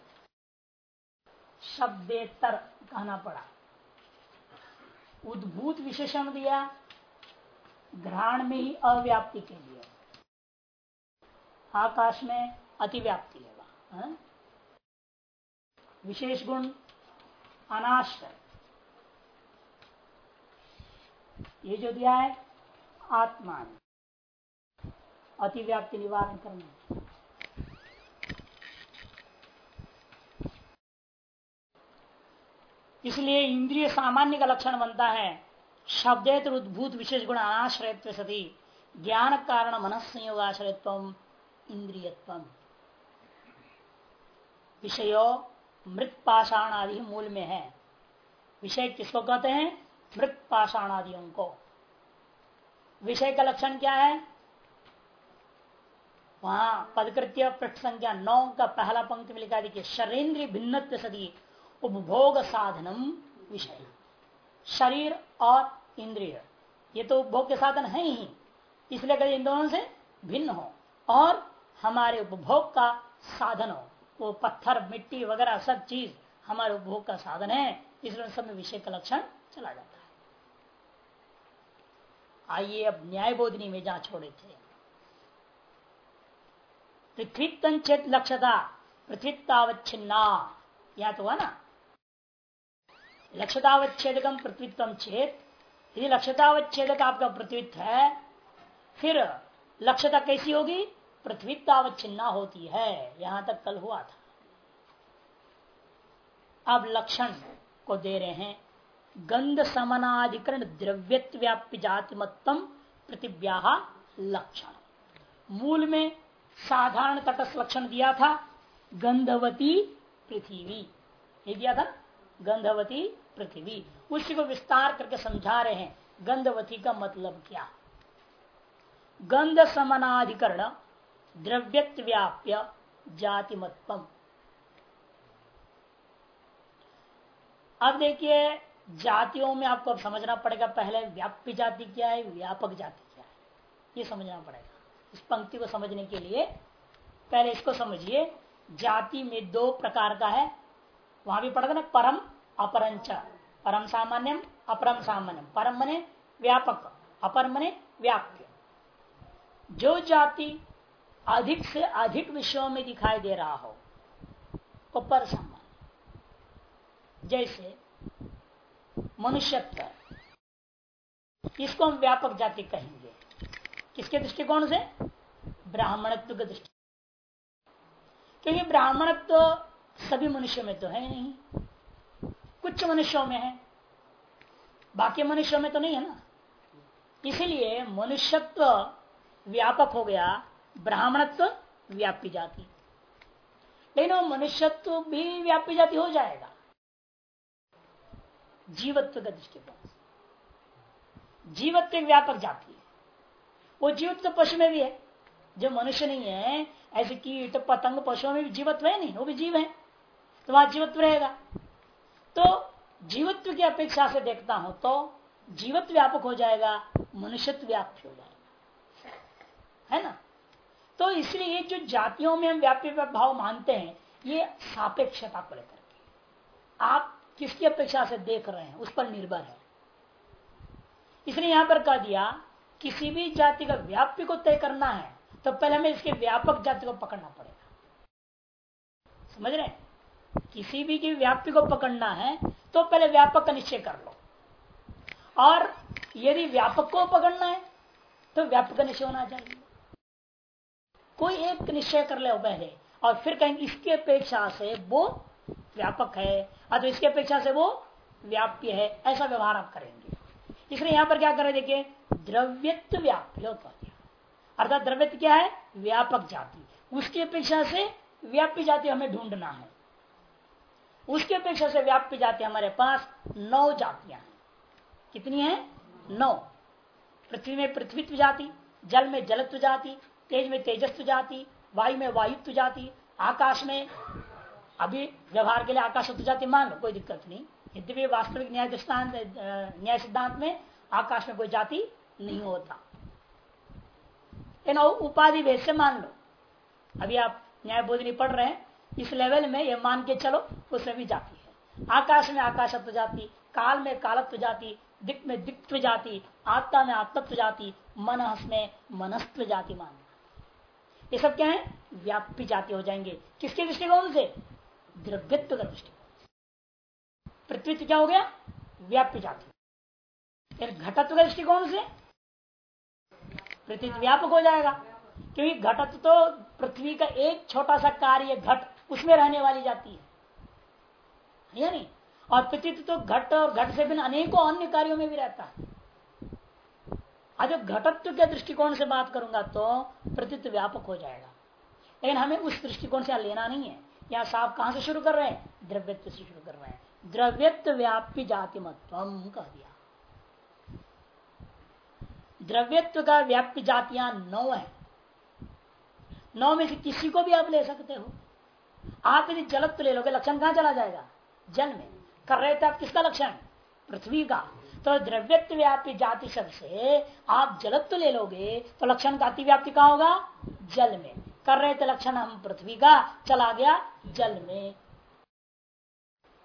शब्देतर कहना पड़ा। उद्भूत विशेषण दिया ग्रहण में ही अव्याप्ति के लिए। आकाश में अतिव्याप्ति है हाँ? विशेष गुण अनाश्रय। ये जो दिया है, आत्मा अतिव्याप्ति निवारण करना इसलिए इंद्रिय सामान्य का लक्षण बनता है। शब्देत उद्भूत विशेष गुण अनाश्रयत्व सती। ज्ञान कारण मन संयोग आश्रयत्व इंद्रियत्व विषयो मृत पाषाण आदि मूल में है। विषय किसको कहते हैं? मृत पाषाण आदियों को। विषय का लक्षण क्या है? वहाँ पदकृत्य पृष्ठ संख्या नौ का पहला पंक्ति में लिखा देखिए, शरीन्द्रीय भिन्न सदी उपभोग साधनम विषय। शरीर और इंद्रिय। ये तो उपभोग के साधन है ही। इसलिए कभी इन दोनों से भिन्न हो, और हमारे उपभोग का साधन हो, वो पत्थर, मिट्टी वगैरह सब चीज़ हमारे उपभोग का साधन है, इसलिए सब में विषय का लक्षण चला जाता है। आइए अब न्याय बोधनी में जहाँ छोड़े थे। पृथ्वी चेत लक्ष्यता पृथ्वीतावच्छिन्ना या तो है ना? लक्ष्यतावच्छेदकम पृथ्वीत्व चेत, यदि लक्ष्यतावच्छेदक आपका पृथ्वीत्व है, फिर लक्ष्यता कैसी होगी? पृथ्वी तावच्छिन्ना होती है। यहाँ तक कल हुआ था। अब लक्षण को दे रहे हैं। गंध समानाधिकरण द्रव्यत्व व्याप्य जाति मतम प्रतिव्या लक्षण। मूल में साधारण तटस्थ लक्षण दिया था, गंधवती पृथ्वी। ये दिया था गंधवती पृथ्वी। उसी को विस्तार करके समझा रहे हैं। गंधवती का मतलब क्या? गंध समानाधिकरण द्रव्यत व्याप्य जाति मतम अब देखिए, जातियों में आपको अब समझना पड़ेगा, पहले व्याप्य जाति क्या है, व्यापक जाति क्या है? ये समझना पड़ेगा। इस पंक्ति को समझने के लिए पहले इसको समझिए। जाति में दो प्रकार का है, वहाँ भी पढ़ा था ना, परम अपरंच परम सामान्यम अपरम सामान्यम परम मने व्यापक, अपर मने व्याप्य। जो जाति अधिक से अधिक विषयों में दिखाई दे रहा हो, वो पर सामान्य। जैसे मनुष्यत्व, इसको हम व्यापक जाति कहेंगे। किसके दृष्टिकोण से? ब्राह्मणत्व के दृष्टि क्योंकि ब्राह्मणत्व सभी मनुष्यों में तो है नहीं। कुछ मनुष्यों में है। बाकी मनुष्यों में तो नहीं है ना। इसीलिए मनुष्यत्व व्यापक हो गया, ब्राह्मणत्व व्यापी जाति। लेकिन वो मनुष्यत्व भी व्यापी जाति हो जाएगा। जीवत्व का दृष्टिकोण जीवत्व व्यापक जाति है। वो जीवत्व पशु में भी है। जो मनुष्य नहीं है, ऐसे कीट, पतंग, पशुओं में भी जीवत्व है नहीं, वो भी जीव है। तो वहाँ जीवत्व रहेगा। तो जीवत्व की अपेक्षा से देखता हूँ तो जीवत्व व्यापक हो जाएगा, मनुष्यत्व व्याप्त हो जाएगा। है ना? तो इसलिए जो जातियों में हम व्याप्य भाव मानते हैं, ये सापेक्षता को लेकर के। आप किसकी अपेक्षा से देख रहे हैं? उस पर निर्भर है। इसलिए यहाँ पर कह दिया, किसी भी जाति का व्याप्य को तय करना है तो पहले हमें इसके व्यापक जाति को पकड़ना पड़ेगा। समझ रहे किसी भी की व्याप्य को पकड़ना है तो पहले व्यापक का निश्चय कर लो। और यदि व्यापक को पकड़ना है तो व्यापक का निश्चय होना चाहिए। कोई एक निश्चय कर ले पहले, और फिर कहेंगे इसकी अपेक्षा से वो व्यापक है, अथवा इसकी अपेक्षा से वो व्याप्य है, ऐसा व्यवहार आप करेंगे। इसलिए यहाँ पर क्या करें, देखिए, द्रव्यत्व व्याप्य अर्थात द्रव्यत्व क्या है? व्यापक जाति। उसकी अपेक्षा से व्याप्य जाति हमें ढूंढना है। उसकी अपेक्षा से व्याप्य जाति हमारे पास नौ जातियाँ कितनी है? नौ। पृथ्वी में पृथ्वीत्व जाति, जल में जलत्व जाति, तेज में तेजस्व जाति, वायु में वायुत्व जाति, आकाश में अभी व्यवहार के लिए आकाश जाति, मान लो, कोई दिक्कत नहीं। यद्यपि वास्तविक न्याय दृष्टांत न्याय सिद्धांत में आकाश में कोई जाति नहीं होता। उपाधि भेद से मान लो। अभी आप न्याय बोधनी पढ़ रहे हैं इस लेवल में ये मान के चलो उसमें भी जाती है। आकाश में आकाशत्व जाति, काल में कालत्व जाति दिक में दिक्त्व जाति, आत्मा में आत्मत्व जाति मनस में मनस्त्व जाति मान। ये सब क्या है? व्यापी जाति हो जाएँगे। किसके दृष्टिकोण से? द्रव्यत्व का दृष्टिकोण। पृथ्वी क्या हो गया? व्याप्य जाति। फिर घटत्व का दृष्टिकोण से? पृथ्वी व्यापक हो जाएगा। क्योंकि घटत्व तो पृथ्वी का एक छोटा सा कार्य, घट उसमें रहने वाली जाती है। या नहीं और पृथ्वी तो घट और घट से बिना अनेकों अन्य कार्यों में भी रहता है। आज घटत्व के दृष्टिकोण से बात करूँगा तो प्रतित्व व्यापक हो जाएगा। लेकिन हमें उस दृष्टिकोण से लेना नहीं है। यहाँ साफ़ कहाँ से शुरू कर रहे हैं? द्रव्यत्व से शुरू कर रहे हैं। द्रव्यत्व व्यापी जाति मत्व कह दिया। द्रव्यत्व का व्याप्य जातियाँ नौ है। नौ में से किसी को भी आप ले सकते हो। आप यदि जलत्व ले लोगे, लक्षण कहाँ चला जाएगा? जल में। कर रहे थे आप किसका लक्षण? पृथ्वी का। तो द्रव्यत्व व्याप्ति जाति शब्द से आप जलत्व ले लोगे तो लक्षण का अतिव्याप्ति कहा होगा? जल में। कर रहे थे लक्षण हम पृथ्वी का, चला गया जल में।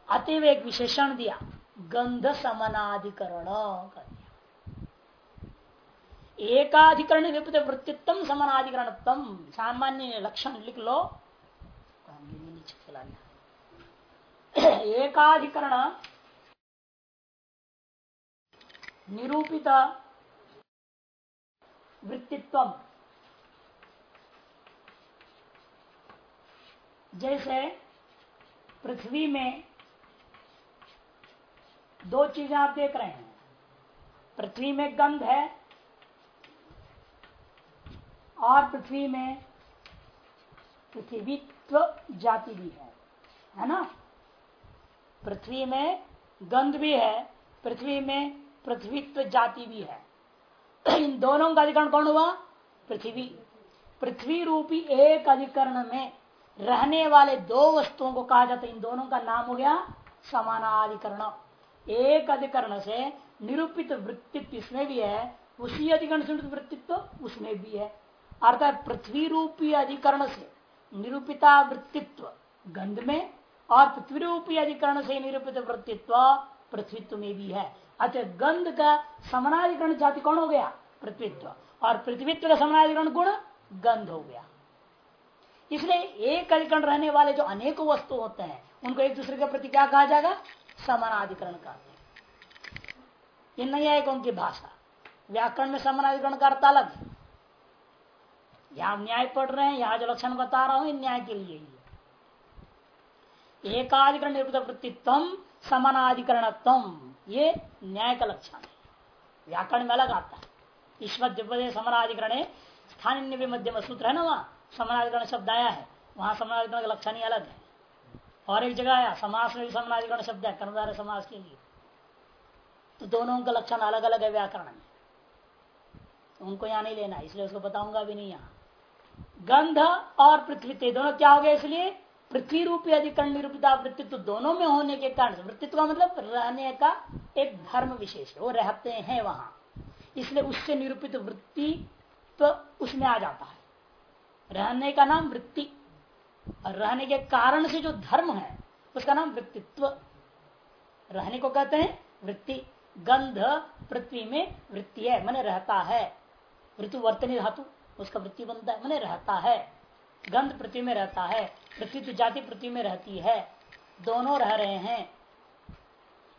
अतिव एक विशेषण दिया, गंध समनाधिकरण कर एकाधिकरण विपत वृत्तित्व समानाधिकरण सामान्य लक्षण लिख लो। एकाधिकरण। निरूपित। वृत्तित्व जैसे पृथ्वी में दो चीज़ें आप देख रहे हैं। पृथ्वी में गंध है और पृथ्वी में पृथ्वीत्व जाति भी है। है ना? पृथ्वी में गंध भी है, पृथ्वी में पृथ्वीत्व जाति भी है। इन दोनों का अधिकरण कौन हुआ? पृथ्वी। पृथ्वी रूपी एक अधिकरण में रहने वाले दो वस्तुओं को कहा जाता है। इन दोनों का नाम हो गया समानाधिकरण। एक अधिकरण से निरूपित वृत्तित्व इसमें भी है, उसी अधिकरण से वृत्तित्व उसमें भी है। अर्थात पृथ्वी रूपी अधिकरण से निरूपिता वृत्तित्व, गंध में, और पृथ्वी रूपी अधिकरण से निरूपित वृत्तित्व पृथ्वीत्व में भी है। अच्छा गंध का समनाधिकरण जाति कौन हो गया? पृथ्वीत्व। और पृथ्वीत्व का समनाधिकरण गुण, गंध हो गया। इसलिए एक अधिकरण रहने वाले जो अनेकों वस्तु होते हैं, उनको एक दूसरे के प्रति क्या कहा जाएगा? समानाधिकरण कहते हैं। ये नहीं है कौन की भाषा। व्याकरण में समानाधिकरण का अर्थ अलग है। यहाँ न्याय पढ़ रहे हैं, यहाँ जो लक्षण बता रहा हूँ न्याय के लिए ही एकाधिकरण निरूपित वृत्तित्व समानाधिकरण ये न्याय का लक्षण है। व्याकरण में अलग आता है। ईश्वर दिव्य समानाधिकरण, स्थानीय मध्यम सूत्र है ना वहाँ? समानाधिकरण शब्द आया है। वहाँ समानाधिकरण का लक्षण ही अलग है। और एक जगह आया, समास में भी समानाधिकरण शब्द है कर्मधार समास के लिए। तो दोनों का लक्षण अलग अलग है व्याकरण में। उनको यहाँ नहीं लेना इसलिए उसको बताऊँगा भी नहीं यहाँ। गंध और पृथ्वी दोनों क्या हो गए इसलिए? पृथ्वी रूपी अधिकरण निरूपिता वृत्तित्व दोनों में होने के कारण वृत्तित्व मतलब रहने का एक धर्म विशेष वो रहते हैं वहाँ। इसलिए उससे निरूपित वृत्ति तो उसमें आ जाता है। रहने का नाम वृत्ति। और रहने के कारण से जो धर्म है, उसका नाम वृत्तित्व। रहने को कहते हैं वृत्ति। गंध पृथ्वी में वृत्ति है, मैंने रहता है। ऋतु वर्तनी धातु। उसका वृत्ति बनता है, मैंने रहता है। गंध पृथ्वी में रहता है, पृथ्वी तो जाति पृथ्वी में रहती है। दोनों रह रहे हैं।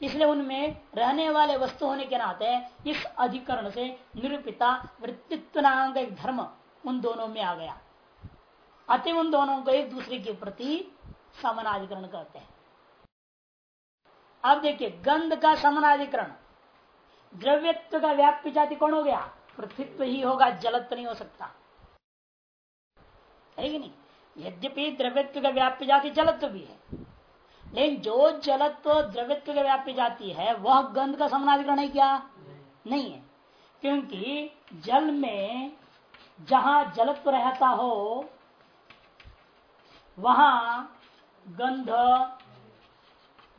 इसलिए उनमें रहने वाले वस्तु होने के नाते इस अधिकरण से निरूपिता वृत्तित्व नाम का एक धर्म उन दोनों में आ गया। अति उन दोनों को एक दूसरे के प्रति समानाधिकरण करते हैं। अब देखिए, गंध का समानाधिकरण, द्रव्यत्व का व्याप्य जाति कौन हो गया? पृथ्वीत्व ही होगा, जलत्व नहीं हो सकता। है कि नहीं? यद्यपि द्रव्यत्व का व्याप्य जाति जलत्व भी है। लेकिन जो जलत्व द्रव्यत्व का व्याप्य जाति है, वह गंध का समानाधिकरण है क्या? नहीं है। क्योंकि जल में जहाँ जलत्व रहता हो, वहाँ गंध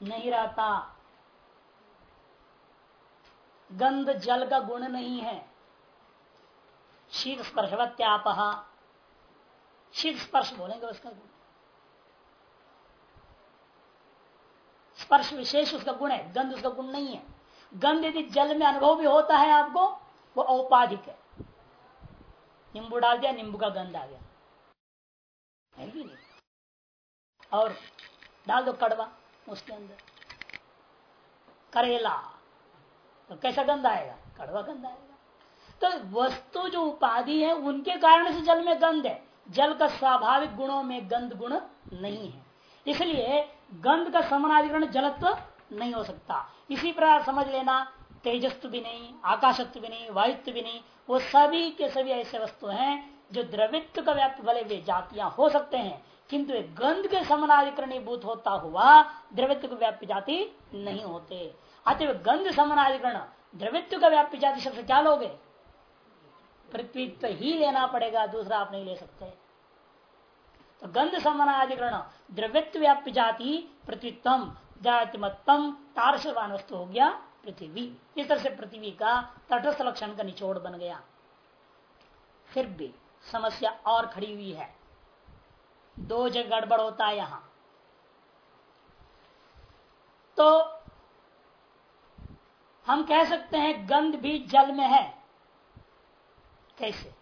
नहीं रहता। गंध जल का गुण नहीं है। शीत स्पर्शवत्याप शीत स्पर्श बोलेंगे उसका गुण? स्पर्श विशेष उसका गुण है, गंध उसका गुण नहीं है। गंध यदि जल में अनुभव भी होता है आपको, वो औपाधिक है। नींबू डाल दिया, नींबू का गंध आ गया। है नहीं? और डाल दो कड़वा उसके अंदर। करेला। तो कैसा गंध आएगा? कड़वा गंध आएगा। तो वस्तु जो उपाधि है, उनके कारण से जल में गंध है। जल का स्वाभाविक गुणों में गंध गुण नहीं है। इसलिए गंध का समानाधिकरण जलत्व नहीं हो सकता। इसी प्रकार समझ लेना तेजस्व भी नहीं आकाशत्व भी नहीं वायुत्व भी नहीं, वो सभी के सभी ऐसे वस्तु हैं जो द्रवित्व का व्याप्त भले वे जातियाँ हो सकते हैं, किंतु गंध के समानाधिकरणीभूत होता हुआ द्रवित्व का व्याप्य जाति नहीं होते। अतः गंध समानाधिकरण, द्रवित्व का व्याप्य जाति सबसे क्या लोगे? पृथ्वी ही लेना पड़ेगा, दूसरा आप नहीं ले सकते। तो गंध समानाधिकरण द्रव्यत्व व्याप्य जाति पृथ्वीत्म जातिमत्तम तारसवान वस्तु हो गया पृथ्वी। इस तरह से पृथ्वी का तटस्थ लक्षण का निचोड़ बन गया। फिर भी समस्या और खड़ी हुई है। दो जगह गड़बड़ होता है यहाँ। तो हम कह सकते हैं, गंध भी जल में है। कैसे?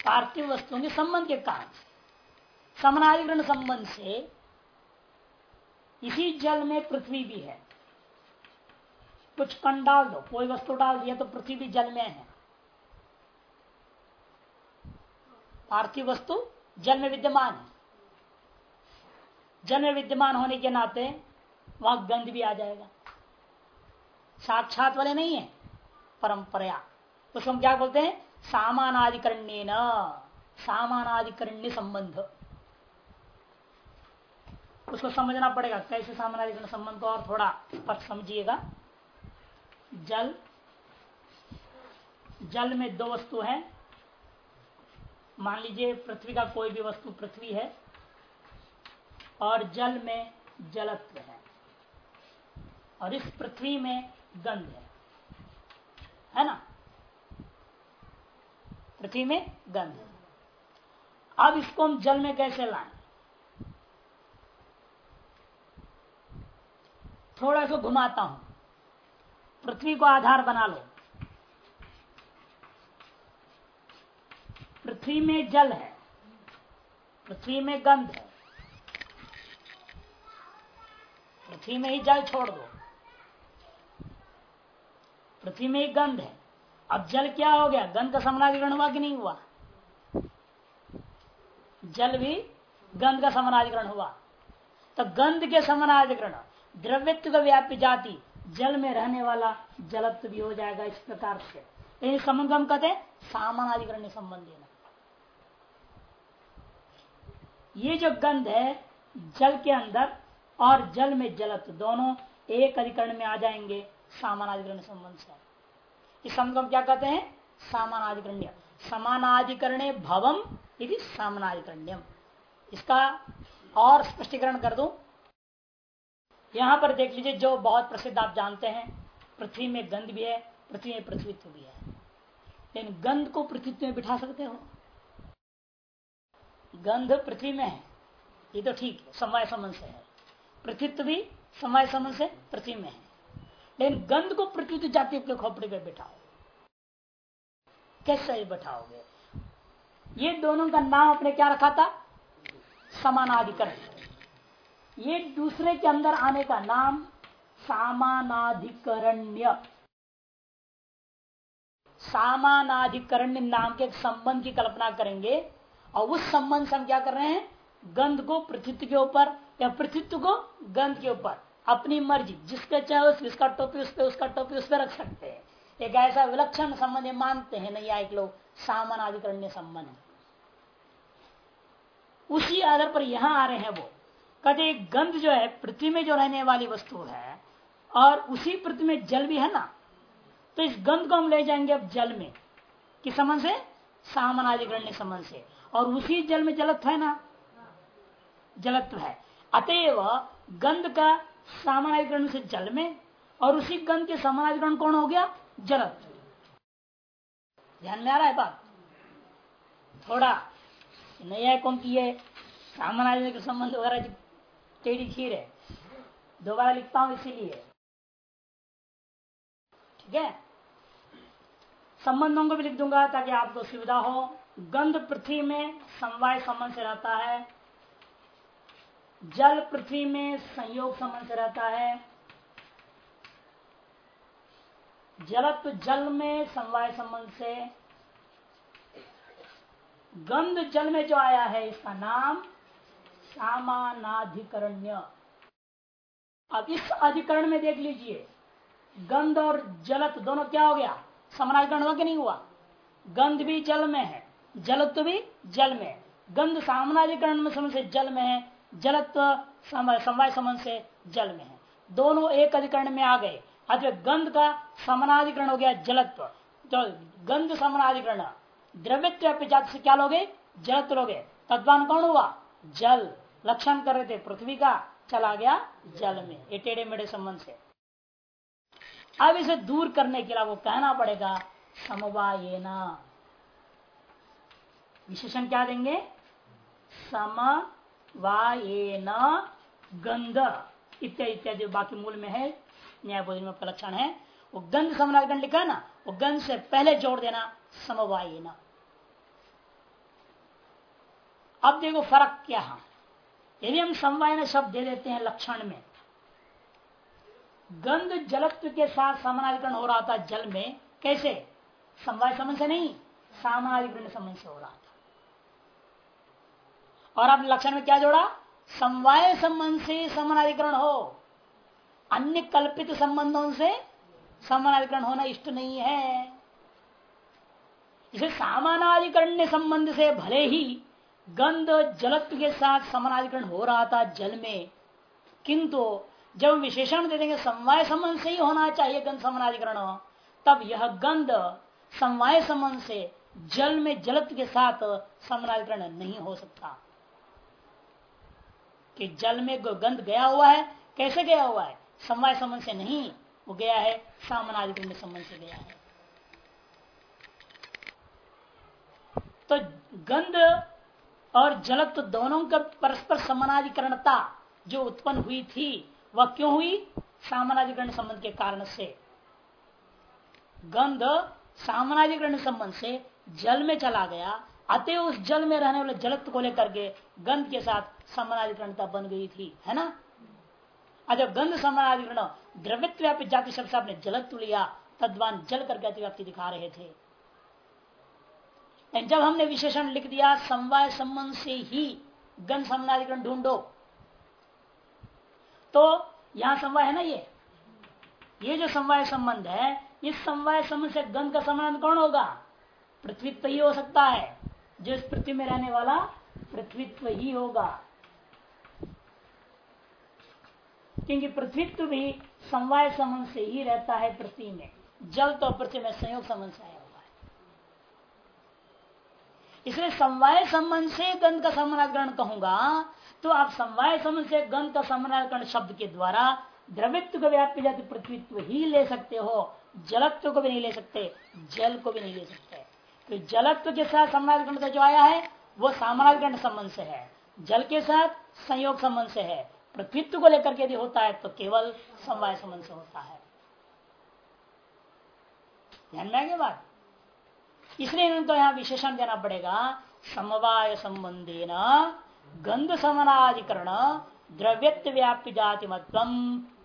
पार्थिव वस्तुओं के संबंध के कारण समानाधिकरण संबंध से इसी जल में पृथ्वी भी है। कुछ कण डाल दो, कोई वस्तु डाल दिया तो पृथ्वी भी जल में है। पार्थिव वस्तु जल में विद्यमान है। जल में विद्यमान होने के नाते वहाँ गंध भी आ जाएगा। साक्षात वाले नहीं है परंपरा उसको हम क्या बोलते हैं? सामानाधिकरण्य न सामानाधिकरण्य संबंध। उसको समझना पड़ेगा, कैसे सामानाधिकरण संबंध को और थोड़ा स्पष्ट समझिएगा। जल। जल में दो वस्तु है। मान लीजिए, पृथ्वी का कोई भी वस्तु पृथ्वी है, और जल में जलत्व है, और इस पृथ्वी में गंध है। है ना? पृथ्वी में गंध। अब इसको हम जल में कैसे लाएँ? थोड़ा सा घुमाता हूँ। पृथ्वी को आधार बना लो। पृथ्वी में जल है। पृथ्वी में गंध है। पृथ्वी में ही जल छोड़ दो। पृथ्वी में ही गंध है। अब जल क्या हो गया? गंध का समानाधिकरण हुआ कि नहीं हुआ? जल भी गंध का समानाधिकरण हुआ। तो गंध के समानाधिकरण, द्रव्यत्व का व्याप्य जाति, जल में रहने वाला जलत्व भी हो जाएगा इस प्रकार से। यही संबंध हम कहते हैं सामानाधिकरण संबंध ये जो गंध है, जल के अंदर और जल में जलत्व, दोनों एक अधिकरण में आ जाएँगे, सामानाधिकरण संबंध से। इस को क्या कहते हैं? सामानाधिकरण्य। समानाधिकरणे भवम यदि सामानाधिकरण्यम। इसका और स्पष्टीकरण कर दू? यहाँ पर देख लीजिए, जो बहुत प्रसिद्ध आप जानते हैं, पृथ्वी में गंध भी है, पृथ्वी में पृथ्वीत्व भी है। लेकिन गंध को पृथ्वीत्व में बिठा सकते हो? गंध पृथ्वी में है। ये तो ठीक है समय संबंध से है। पृथ्वीत्व भी समय संबंध से पृथ्वी में है। लेकिन गंध को पृथ्वी जाति अपने खोपड़ी पे बिठाओ। कैसे बैठाओगे? ये दोनों का नाम अपने क्या रखा था? समानाधिकरण। ये दूसरे के अंदर आने का नाम सामानाधिकरण्य। सामानाधिकरण्य नाम के एक संबंध की कल्पना करेंगे, और उस संबंध से हम क्या कर रहे हैं? गंध को पृथ्वी के ऊपर या पृथ्वी को गंध के ऊपर। अपनी मर्ज़ी, जिसके चाहे उस इसका टोपी उस पर उसका टोपी उस पर रख सकते हैं। एक ऐसा विलक्षण संबंध मानते हैं, नहीं, एक लोग सामान आधिकरण संबंध। उसी आधार पर यहाँ आ रहे हैं वो। कहते गंध जो है, पृथ्वी में जो रहने वाली वस्तु है, और उसी पृथ्वी में जल भी है ना? तो इस गंध को हम ले जाएँगे अब जल में। किस संबंध से? सामनाधिकरण संबंध से। और उसी जल में जलत्व है ना? जलत्व है। अतएव गंध का सामानाधिकरण से जल में, और उसी गंध के समानाधिकरण कौन हो गया? जलत्व ध्यान में आ रहा है बात? थोड़ा है कौन की है? सामानाधिकरण संबंध वगैरह टेढ़ी खीर है। दोबारा लिखता हूँ इसीलिए। ठीक है? संबंधों को भी लिख दूँगा ताकि आपको सुविधा हो। गंध पृथ्वी में समवाय संबंध से रहता है। जल पृथ्वी में संयोग संबंध से रहता है। जलत्व जल में समवाय संबंध से गंध जल में जो आया है, इसका नाम सामानाधिकरण्य। अब इस अधिकरण में देख लीजिए, गंध और जलत दोनों क्या हो गया? समानाधिकरण हुआ कि नहीं हुआ? गंध भी जल में है जलत्व भी जल में है। गंध सामनाधिकरण में समझ से जल में है जलत्व समवाय संबंध से जल में है। दोनों एक अधिकरण में आ गए। अतः गंध का समानाधिकरण हो गया जलत्व। तो गंध समानाधिकरण द्रव्य जाति से क्या लोगे? जलत्व लोगे। तद्वान कौन हुआ। जल। लक्षण कर रहे थे। पृथ्वी का चला गया जल में। ये टेढ़े मेढ़े संबंध से। अब इसे दूर करने के लिए वो कहना पड़ेगा, समवायना। विशेषण क्या देंगे? गंध इत्यादि इत्यादि बाकी मूल में है न्यायबोधि में लक्षण है, वो गंध समनागण लिखा है ना, वो गंध से पहले जोड़ देना समवायन। अब देखो फ़र्क क्या है। यदि हम समवायन शब्द दे देते हैं लक्षण में, गंध जलत्व के साथ समानाधिकरण हो रहा था जल में, कैसे? समवाय संबंध से नहीं, सामानाधिकरण संबंध से हो रहा और अब लक्षण में क्या जोड़ा? समवाय संबंध से समानाधिकरण हो। अन्य कल्पित संबंधों से समानाधिकरण होना इष्ट नहीं है। इसे सामानाधिकरण संबंध से भले ही गंध जलत्व के साथ समानाधिकरण हो रहा था जल में, किंतु जब विशेषण दे देंगे समवाय संबंध से ही होना चाहिए गंध समानाधिकरण, तब यह गंध समवाय संबंध से जल में जलत के साथ समानाधिकरण नहीं हो सकता। कि जल में गंध गया हुआ है? कैसे गया हुआ है? समवाय संबंध से नहीं, वो गया है सामनाधिकरण संबंध से गया है। तो गंध और जलत्व दोनों का परस्पर समानाधिकरणता जो उत्पन्न हुई थी, वह क्यों हुई? सामनाधिकरण संबंध के कारण से। गंध सामनाधिकरण संबंध से जल में चला गया अतः उस जल में रहने वाले जलत्व को लेकर के गंध के साथ समानाधिकरणता बन गई थी, है ना? अजब गंध समानाधिकरण द्रव्यव्यापी जाति शब्द से आपने जलत्व लिया, तद्वान जल करके अतिव्याप्ति दिखा रहे थे। जब हमने विशेषण लिख दिया, समवाय संबंध से ही गंध समानाधिकरण ढूंढो तो यहाँ समवाय है ना ये? ये जो समवाय संबंध है, इस समवाय संबंध से गंध का संबंध कौन होगा? पृथ्वीत्व ही हो सकता है। जो इस पृथ्वी में रहने वाला पृथ्वीत्व ही होगा। क्योंकि पृथ्वीत्व भी समवाय संबंध से ही रहता है पृथ्वी में। जल तो पृथ्वी में संयोग संबंध से आया हुआ है। इसलिए समवाय संबंध से गंध का समानाग्रहण कहूँगा तो आप समवाय संबंध से गंध का समानाग्रहण शब्द के द्वारा द्रवित्व को व्याप्य जाति पृथ्वीत्व ही ले सकते हो, जलत्व को भी नहीं ले सकते, जल को भी नहीं ले सकते। तो जलत्व के साथ समानाधिकरण जो आया है, वो सामनाधिकरण संबंध से है। जल के साथ संयोग संबंध से है। पृथ्वीत्व को लेकर के यदि होता है तो केवल समवाय संबंध से होता है। ध्यान में आगे बात? इसलिए इन्हें तो यहाँ विशेषण देना पड़ेगा, समवाय संबंधी न गंध समनाधिकरण द्रव्यत्व व्याप्य जाति मत्व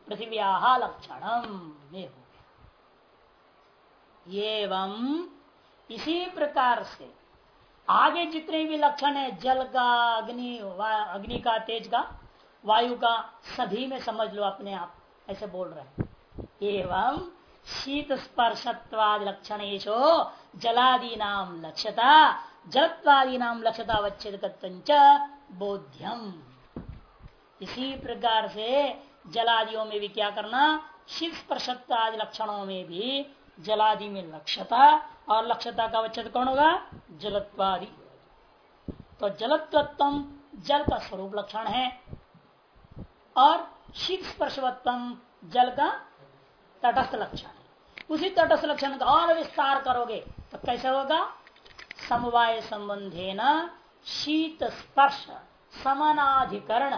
पृथ्व्या लक्षण एवं इसी प्रकार से आगे जितने भी लक्षण है, जल का अग्नि अग्नि का तेज का वायु का सभी में समझ लो अपने आप, ऐसे बोल रहे हैं। एवं शीत स्पर्शत्वाद लक्षण जलादी नाम लक्ष्यता जलत्वादी नाम लक्ष्यता वच्छेद बोध्यम। इसी प्रकार से जलादियों में भी क्या करना शीत स्पर्शत्व आदि लक्षणों में भी जलादि में लक्ष्यता और लक्ष्यता का वच्छेद कौन होगा? जलत्वादि। तो जलत्वत्म जल का स्वरूप लक्षण है। और शीत स्पर्शवत्व जल का तटस्थ लक्षण। उसी तटस्थ लक्षण का और विस्तार करोगे तो कैसे होगा? समवाय संबंधे न शीत स्पर्श समानाधिकरण,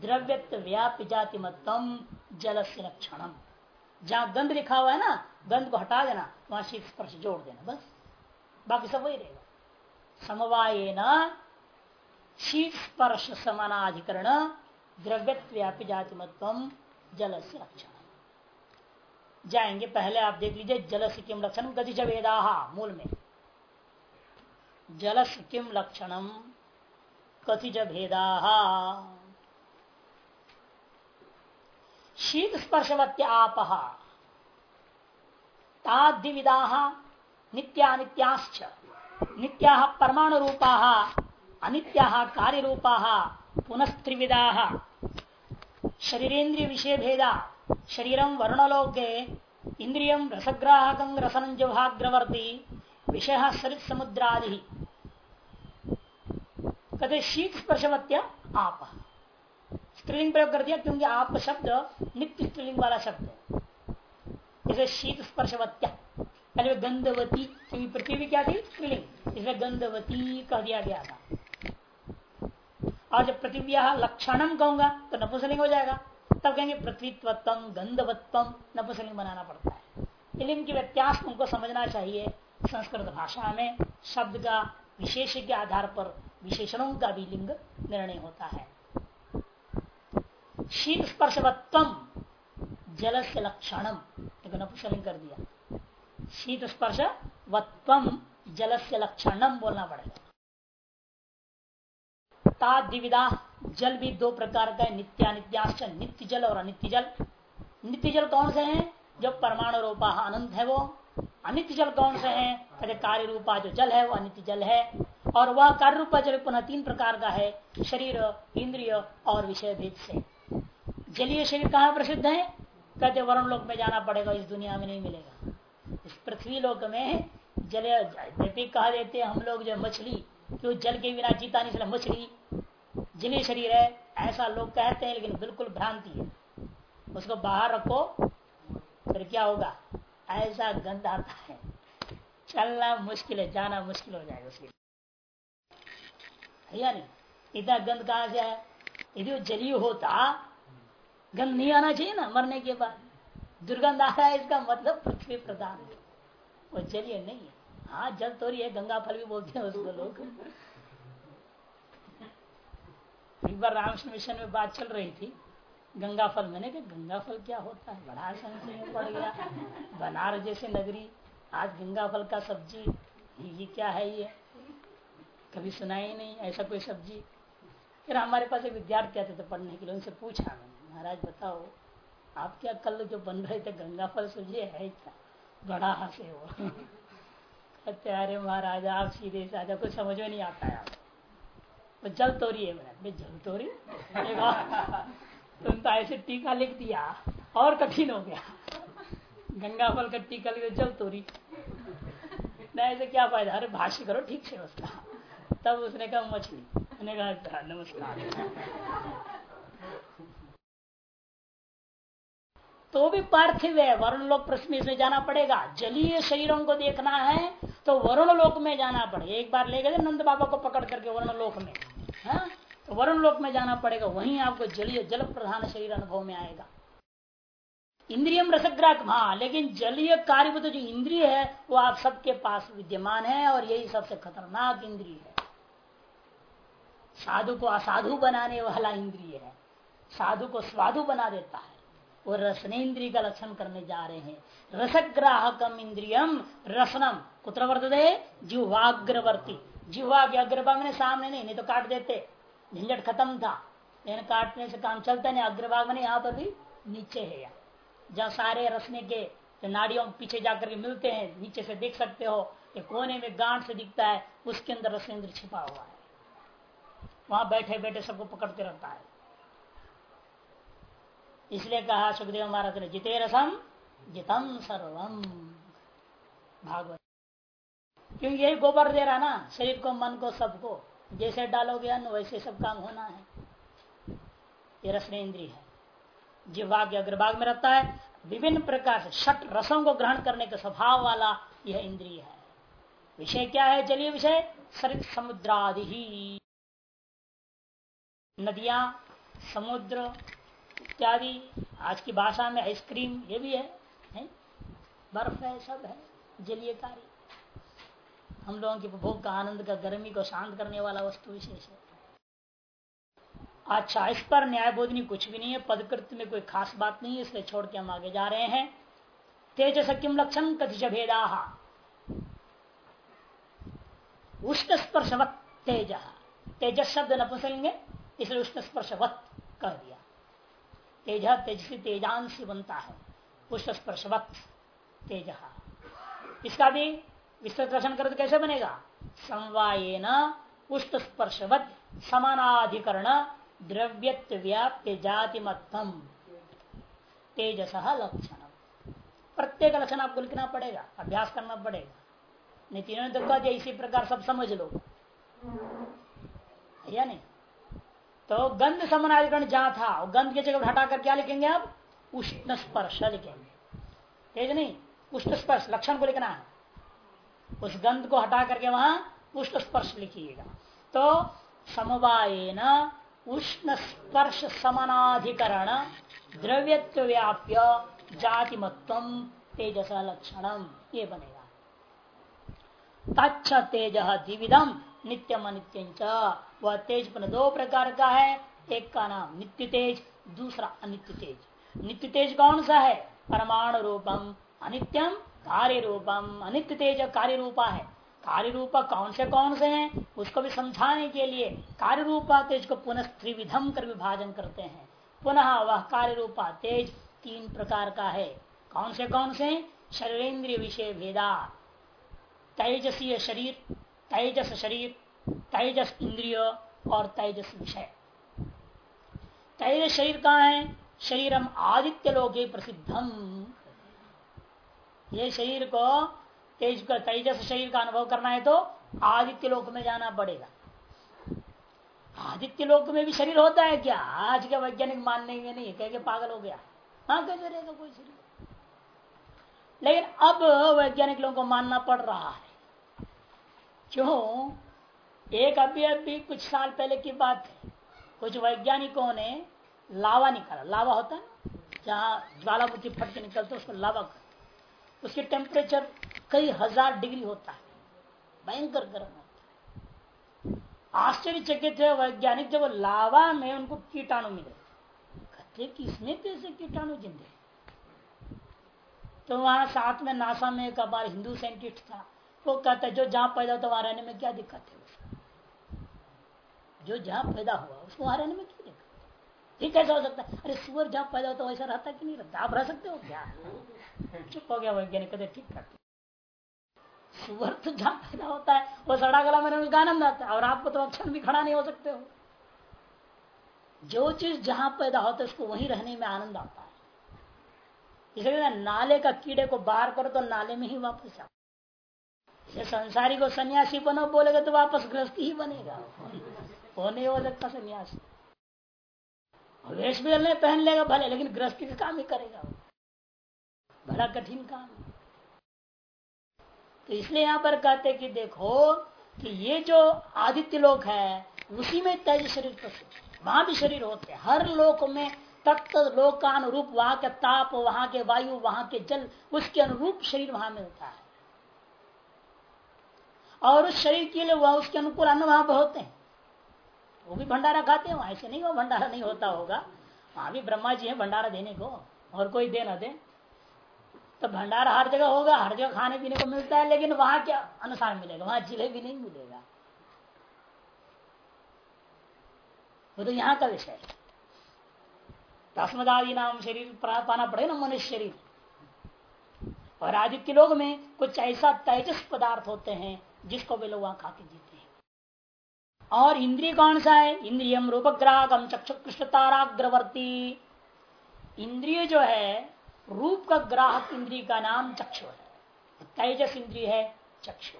द्रव्यत्व व्याप्य जाति मतम जल से लक्षण जहाँ गंध लिखा हुआ है ना, गंध को हटा देना, वहाँ शीत स्पर्श जोड़ देना, बस। बाकी सब वही रहेगा। समवाय न शीत स्पर्श समानाधिकरण द्रव्यत्व व्याप्य जाति मतम जल से लक्षण जाएँगे, पहले आप देख लीजिए जल से किम लक्षण? गति वेदा मूल में। जल से किम लक्षणम कथिज भेदा शीत स्पर्शवत्य आप नित्या परमाणु रूपा अनित्या कार्य रूपा पुनस्त्रिविदा शरीरेन्द्रिय विषय भेदा शरीरम वर्णलोके इंद्रियम रसग्राहक रसन जुभाग्रवर्ती विषय सरित समुद्रादि कहते शीत स्पर्शवत्या आप। स्त्रीलिंग प्रयोग कर दिया क्योंकि आप शब्द, नित्य स्त्रीलिंग वाला शब्द। है जैसे शीत स्पर्शवत्या गंधवती, क्योंकि पृथ्वी क्या थी? स्त्रीलिंग। इसमें गंधवती कह दिया गया था। और जब पृथ्वी लक्षणम कहूँगा तो नपुसलिंग हो जाएगा। तब कहेंगे पृथ्वीत्वत्म गंधवत्वम नपुसलिंग बनाना पड़ता है। लिंग की व्यत्यास उनको समझना चाहिए संस्कृत भाषा में। शब्द का विशेष के आधार पर विशेषणों का भी लिंग निर्णय होता है। शीत स्पर्शवत्तम जल से लक्षणम एक नपुसलिंग कर दिया। शीत स्पर्श वत्वम जल से लक्षणम बोलना पड़ेगा। तादिविदा जल भी दो प्रकार का है, नित्य जल और अनित्य जल। नित्य जल कौन से हैं? जो परमाणु रूपा अनंत है वो। अनित्य जल कौन से हैं? कहते कार्य रूपा जो जल है, वो अनित्य जल है। और वह कार्य रूपा जल पुनः तीन प्रकार का है, शरीर, इंद्रिय और विषय भेद से। जलीय शरीर कहाँ प्रसिद्ध है? कहते वरुण लोक में जाना पड़ेगा, इस दुनिया में नहीं मिलेगा। इस पृथ्वी लोक में जल कहा देते हम लोग, जो मछली क्यों जल के बिना जीता नहीं, इसलिए मछली जलीय शरीर है, ऐसा लोग कहते हैं, लेकिन बिल्कुल भ्रांति है। उसको बाहर रखो, फिर क्या होगा? ऐसा गंद आता है। चलना मुश्किल है, जाना मुश्किल हो जाएगा उसके या नहीं? इतना गंद कहाँ से है यदि वो जलीय होता गंद नहीं आना चाहिए ना मरने के बाद। दुर्गंध आ रहा है, इसका मतलब पृथ्वी प्रधान है। वो जलीय नहीं है। हाँ जल तो रही है, गंगा फल भी बोलते हैं उसको लोग। एक बार रामकृष्ण मिशन में बात चल रही थी, गंगा फल। मैंने कहा, गंगा फल क्या होता है? बड़ा संशय में पड़ गया। बनारस जैसे नगरी, आज गंगा फल का सब्ज़ी, ये क्या है ये? कभी सुना ही नहीं, ऐसा कोई सब्ज़ी। फिर हमारे पास एक विद्यार्थी आते थे पढ़ने के लिए, उनसे पूछा मैंने महाराज, बताओ, आप क्या कल जो बन रहे थे, गंगा फल सब्ज़ी है क्या? बड़ा हंसे वो। अरे महाराज आप सीधे से आजा कुछ समझ में नहीं आता है तो जल तोरी है मैंने जल तोरी तुम तो ऐसे टीका लिख दिया और कठिन हो गया गंगा फल का टीका लिख जल तोरी नहीं ऐसे क्या फ़ायदा अरे भाष्य करो ठीक से उसका तब उसने कहा मछली मैंने कहा नमस्कार तो भी पार्थिव है वरुण लोक प्रश्न में जाना पड़ेगा। जलीय शरीरों को देखना है तो वरुण लोक में जाना पड़ेगा। एक बार ले गए नंद बाबा को पकड़ करके वरुण लोक में। है? हाँ? तो वरुण लोक में जाना पड़ेगा, वहीं आपको जलीय जल प्रधान शरीर अनुभव में आएगा। इंद्रियम रसग्राहक हाँ लेकिन जलीय कार्य तो जो इंद्रिय है, वो आप सबके पास विद्यमान है और यही सबसे खतरनाक इंद्रिय है। साधु को असाधु बनाने वाला इंद्रिय है। साधु को स्वाधु बना देता है। वो रसनेन्द्रिय का लक्षण करने जा रहे हैं। रसग्राहकम इंद्रियम रसनम। कुत्र वर्तते? जीवाग्रवर्ती जिहवा के अग्रभाग में सामने नहीं नहीं तो काट देते। झंझट खत्म था। लेकिन काटने से काम चलता नहीं अग्रभाग में यहाँ पर भी नीचे है यहाँ जहाँ सारे रसने के जो नाड़ियों पीछे जाकर के मिलते हैं, नीचे से देख सकते हो ये कोने में गांठ से दिखता है, उसके अंदर रसेंद्र छिपा हुआ है। वहाँ बैठे बैठे सबको पकड़ते रहता है। इसलिए कहा सुखदेव महाराज ने जिते रसम जितम सर्वम। भागवत। क्योंकि यही गोबर दे रहा ना, शरीर को, मन को, सबको। जैसे डालोगे अन्न, वैसे सब काम होना है। ये रसने इंद्री है। जिह्वा के अग्रभाग में रहता है, विभिन्न प्रकार से षट रसों को ग्रहण करने का स्वभाव वाला यह इंद्रिय है। विषय क्या है? जलीय विषय? सरित समुद्रादि नदियाँ, समुद्र इत्यादि। आज की भाषा में आइसक्रीम ये भी है, है? बर्फ़ है सब है जलीय कार्य। हम लोगों के उपभोग का आनंद का गर्मी को शांत करने वाला वस्तु विशेष है। अच्छा इस पर न्याय बोधनी कुछ भी नहीं है पदकृत्य में कोई खास बात नहीं है इसलिए छोड़ के हम आगे जा रहे हैं। तेज किम लक्षण कथिश भेदा? उष्ण स्पर्शवत तेज। तेजस शब्द न पुसलेंगे इसलिए उष्ण स्पर्शवत कह दिया। तेज तेजसी तेजांशी बनता है। उष्ण स्पर्शवत तेज। इसका भी विस्तृत दर्शन कर कैसे बनेगा? समवाय न उष्ण स्पर्शवत समानाधिकरण द्रव्यत्व व्याप्य मतम तेजस लक्षण। प्रत्येक लक्षण आपको लिखना पड़ेगा, अभ्यास करना पड़ेगा। नहीं, तीनों ने तो कह दिया, इसी प्रकार सब समझ लो। या नहीं? तो गंध समानाधिकरण जहाँ था गंध की जगह हटाकर क्या लिखेंगे आप? उष्ण स्पर्श लिखेंगे। तेज नहीं? उष्ण स्पर्श, लक्षण को लिखना है। उस गंध को हटा करके वहाँ उष्ण स्पर्श लिखिएगा। तो समवाय उष्ण स्पर्श समानाधिकरण द्रव्यत्व व्याप्य जाति मत्व तेजस लक्षणम ये बनेगा। तेज द्विविधम नित्यम अनित्य वह तेज पुनः दो प्रकार का है। एक का नाम नित्य तेज दूसरा अनित्य तेज नित्य तेज कौन सा है? परमाणु रूपम, अनित्यम कार्य रूपम अनित्य तेज कार्य रूपा है। कार्य रूपा कौन से कौन से हैं? उसको भी समझाने के लिए कार्य रूपा तेज को पुनः त्रिविधम कर विभाजन करते हैं। पुनः वह कार्य रूपा तेज तीन प्रकार का है। कौन से कौन से? शरीरेंद्रिय विषय भेदा। तेजसीय शरीर तेजस शरीर, तेजस इंद्रिय और तेजस विषय। तेजस शरीर कहा है? शरीरम आदित्य लोके प्रसिद्धम। ये शरीर को तेज का तेजस शरीर का अनुभव करना है तो आदित्य लोक में जाना पड़ेगा। आदित्य लोक में भी शरीर होता है क्या? आज के वैज्ञानिक मानने में नहीं कह के पागल हो गया। हाँ कैसे रहेगा कोई शरीर। लेकिन अब वैज्ञानिक लोगों को मानना पड़ रहा है। क्यों? एक अभी अभी कुछ साल पहले की बात है। कुछ वैज्ञानिकों ने लावा निकाला। लावा होता है जहाँ ज्वालामुखी फट के निकलते उसको लावा कर उसके टेम्परेचर कई हज़ार डिग्री होता है। भयंकर गर्म होता है। आश्चर्यचकित है वैज्ञानिक, जब लावा में उनको कीटाणु मिले। कहते कि इसमें कैसे कीटाणु जिंदे तो वहाँ साथ में नासा में एक बार हिंदू साइंटिस्ट था। वो कहता है, जो जहाँ पैदा होता वहाँ रहने में क्या दिक्कत है जो जहाँ पैदा हुआ, उसको वहाँ रहने में क्या दिक्कत ठीक कैसा हो सकता है? अरे, सुअर जहाँ पैदा होता वैसा रहता कि नहीं रहता? आप रह सकते हो क्या? चुप हो गया वैज्ञानिक, कहते ठीक करते सुअर तो जहाँ पैदा होता है, वो सड़ा गला में उसका आनंद आता है, और आपको तो अक्षर भी खड़ा नहीं हो सकते हो। जो चीज़ जहाँ पैदा होता है, उसको वहीं रहने में आनंद आता है। इसलिए नाले का कीड़े को बाहर करो तो नाले में ही वापस आ संसारी को सन्यासी बनो, बोलेगा तो वापस ग्रस्ती ही बनेगा। वो नहीं हो सकता सन्यासी वेश भी पहन लेगा भले, लेकिन गृहस्थी का काम ही करेगा बड़ा कठिन काम। तो इसलिए यहाँ पर कहते कि देखो कि ये जो आदित्य लोक है, उसी में तेज शरीर प्रसिद्ध वहाँ भी शरीर होते हैं। हर लोक में तत्त लोक का अनुरूप वहाँ के ताप, वहाँ के वायु, वहाँ के जल, उसके अनुरूप शरीर वहाँ मिलता है। और उस शरीर के लिए वह उसके अनुकूल अन्न वहाँ पर होते हैं। वो भी भंडारा खाते हैं ऐसे नहीं वो भंडारा नहीं होता होगा। वहाँ भी ब्रह्मा जी है भंडारा देने को, और कोई दे ना दे। तो भंडारा हर जगह होगा, हर जगह खाने पीने को मिलता है, लेकिन वहाँ क्या अनुसार मिलेगा? वहाँ जिलेबी नहीं मिलेगा। वो तो यहाँ का विषय है। नाम शरीर पाना पड़े ना मनुष्य शरीर। और आदित्य लोग में कुछ ऐसा तेजस पदार्थ होते हैं जिसको वे लोग वहाँ खा के जीते हैं। और इंद्रिय कौन सा है इंद्रियम रूपग्राहकम चक्षु कृष्ण ताराग्रवर्ती इंद्रिय जो है, रूप का ग्राहक इंद्रिय का नाम चक्षु है। तेजस इंद्रिय है चक्षु।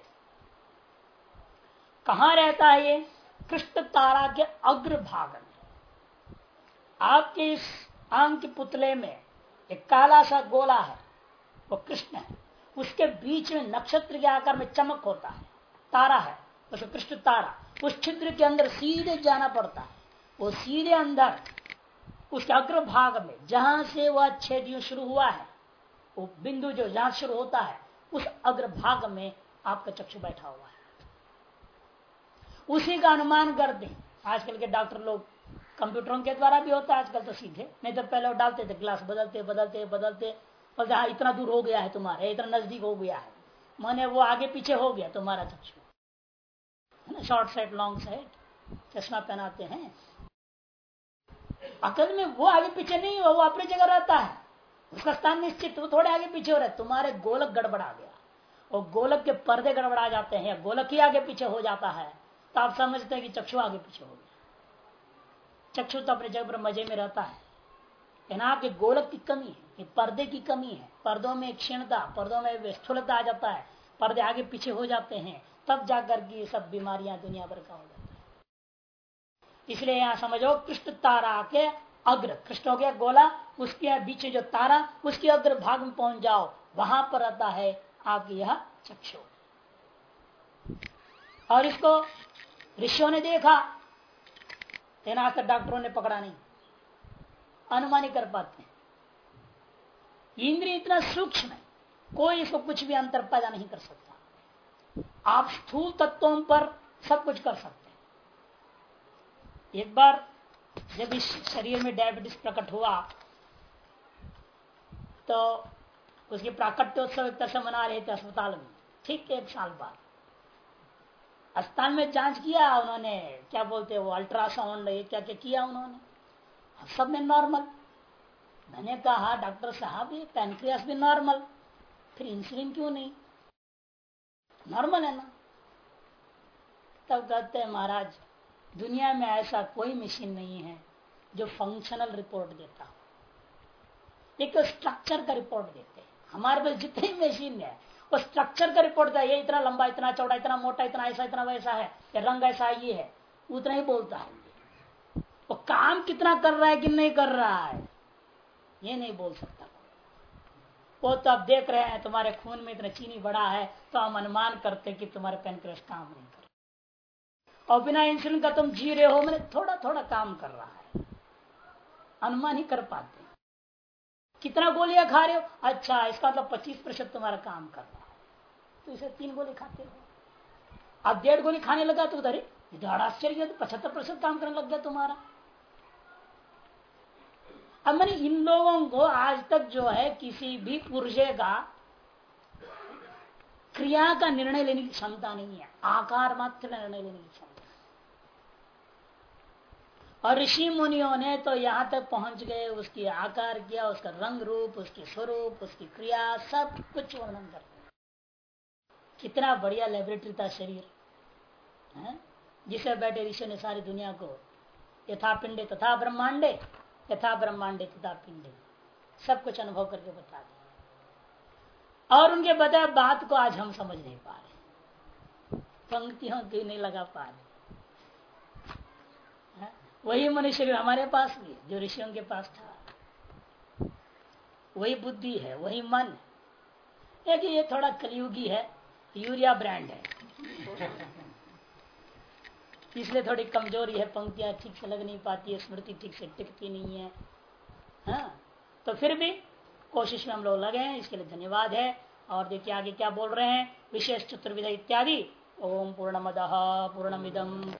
कहा रहता है ये? कृष्ण तारा के अग्र भाग में। आपके इस आंग के पुतले में एक काला सा गोला है, वो कृष्ण है। उसके बीच में नक्षत्र के आकार में चमक होता है। तारा है कृष्ण तारा। उस छिद्र के अंदर सीधे जाना पड़ता है। वो सीधे अंदर, उसके अग्र भाग में, जहाँ से वह छेद शुरू हुआ है, वो बिंदु जो जहाँ शुरू होता है, उस अग्र भाग में आपका चक्षु बैठा हुआ है। उसी का अनुमान कर दे। आजकल के डॉक्टर लोग कंप्यूटरों के द्वारा भी होता है, आजकल तो सीधे। नहीं तो पहले डालते थे, ग्लास बदलते बदलते बदलते। बोलते हाँ इतना दूर हो गया है तुम्हारा, इतना नज़दीक हो गया है। माने वो आगे पीछे हो गया, तुम्हारा चक्षु। है शॉर्ट साइड लॉन्ग साइड चश्मा पहनाते हैं। अकल में वो आगे पीछे नहीं हुआ, वो अपनी जगह रहता है। उसका स्थान निश्चित, वो थोड़े आगे पीछे हो रहे तुम्हारे गोलक गड़बड़ा गया। और गोलक के पर्दे गड़बड़ा जाते हैं गोलक ही आगे पीछे हो जाता है तो आप समझते हैं कि चक्षु आगे पीछे हो गया। चक्षु तो अपने जगह पर मज़े में रहता है। लेकिन आपके गोलक की कमी है, ये पर्दे की कमी है। पर्दों में क्षीणता, पर्दों में स्थूलता आ जाता है। पर्दे आगे पीछे हो जाते हैं। तब जाकर की सब बीमारियाँ दुनिया भर का हो जाता है। इसलिए यहाँ समझो, कृष्ण तारा के अग्र, कृष्ण हो गया गोला, उसके बीच जो तारा, उसके अग्र भाग में पहुँच जाओ, वहाँ पर रहता है आपके यह चक्षु। और इसको ऋषियों ने देखा तेना डॉक्टरों ने पकड़ा नहीं, अनुमान कर पाते हैं। इंद्रिय इतना सूक्ष्म है, कोई इसको कुछ भी अंतर पैदा नहीं कर सकता। आप स्थूल तत्वों पर सब कुछ कर सकते हैं। एक बार जब इस शरीर में डायबिटीज़ प्रकट हुआ तो उसके प्राकट्योत्सव एक तरह से मना रहे थे अस्पताल में। ठीक एक साल बाद। अस्पताल में जाँच किया उन्होंने, क्या बोलते वो अल्ट्रासाउंड ये क्या क्या किया उन्होंने। सब में नॉर्मल मैंने कहा, डॉक्टर साहब, ये पैनक्रियास भी नॉर्मल फिर इंसुलिन क्यों नहीं? नॉर्मल है ना? तब कहते हैं, महाराज, दुनिया में ऐसा कोई मशीन नहीं है जो फंक्शनल रिपोर्ट देता हो। एक स्ट्रक्चर का रिपोर्ट देते हैं। हमारे पास जितनी मशीन है, वो स्ट्रक्चर का रिपोर्ट था ये इतना लंबा, इतना चौड़ा, इतना मोटा, इतना ऐसा, इतना वैसा है। या रंग ऐसा, ये है। उतना ही बोलता है। वो काम कितना कर रहा है कि नहीं कर रहा है, ये नहीं बोल सकता। वो तो आप देख रहे हैं, तुम्हारे खून में इतना चीनी बड़ा है तो हम अनुमान करते कि तुम्हारे पेनक्रेस काम नहीं कर और बिना इंसुलिन का तुम जी रहे हो, मैंने थोड़ा थोड़ा काम कर रहा है। अनुमान ही कर पाते कितना गोलियाँ खा रहे हो? अच्छा इसका मतलब पच्चीस प्रतिशत तुम्हारा काम कर रहा है। तो इसे तीन गोली खाते हो। अब डेढ़ गोली खाने लगा तो उधर आश्चर्य तो पचहत्तर प्रतिशत काम करने लग गया तुम्हारा। अब मैंने इन लोगों को आज तक जो है किसी भी पुरुष का क्रिया का निर्णय लेने की क्षमता नहीं है। आकार मात्र निर्णय लेने की क्षमता और ऋषि मुनियों ने तो यहाँ तक पहुँच गए, उसकी आकार किया, उसका रंग रूप, उसके स्वरूप, उसकी क्रिया, सब कुछ वर्णन कर कितना बढ़िया लेबोरेटरी था शरीर, है? जिसे बैठे ऋषि ने सारी दुनिया को, यथा पिंडे तथा ब्रह्मांडे यथा ब्रह्मांडे तथा पिंडे। सब कुछ अनुभव करके बता दिया। और उनके बताए बात को आज हम समझ नहीं पा रहे। पंक्तियों की नहीं लगा पा रहे। वही मनुष्य हमारे पास भी जो ऋषियों के पास था। वही बुद्धि है, वही मन है। कि ये थोड़ा कलयुगी है, यूरिया ब्रांड है। इसलिए थोड़ी कमज़ोरी है, पंक्तियाँ ठीक से लग नहीं पाती है, स्मृति ठीक से टिकती नहीं है। हाँ? तो फिर भी कोशिश में हम लोग लगे हैं, इसके लिए धन्यवाद है। और देखिए आगे क्या बोल रहे हैं, विशेष चतुर्विध इत्यादि। ओम पूर्णमद पूर्णमिदम।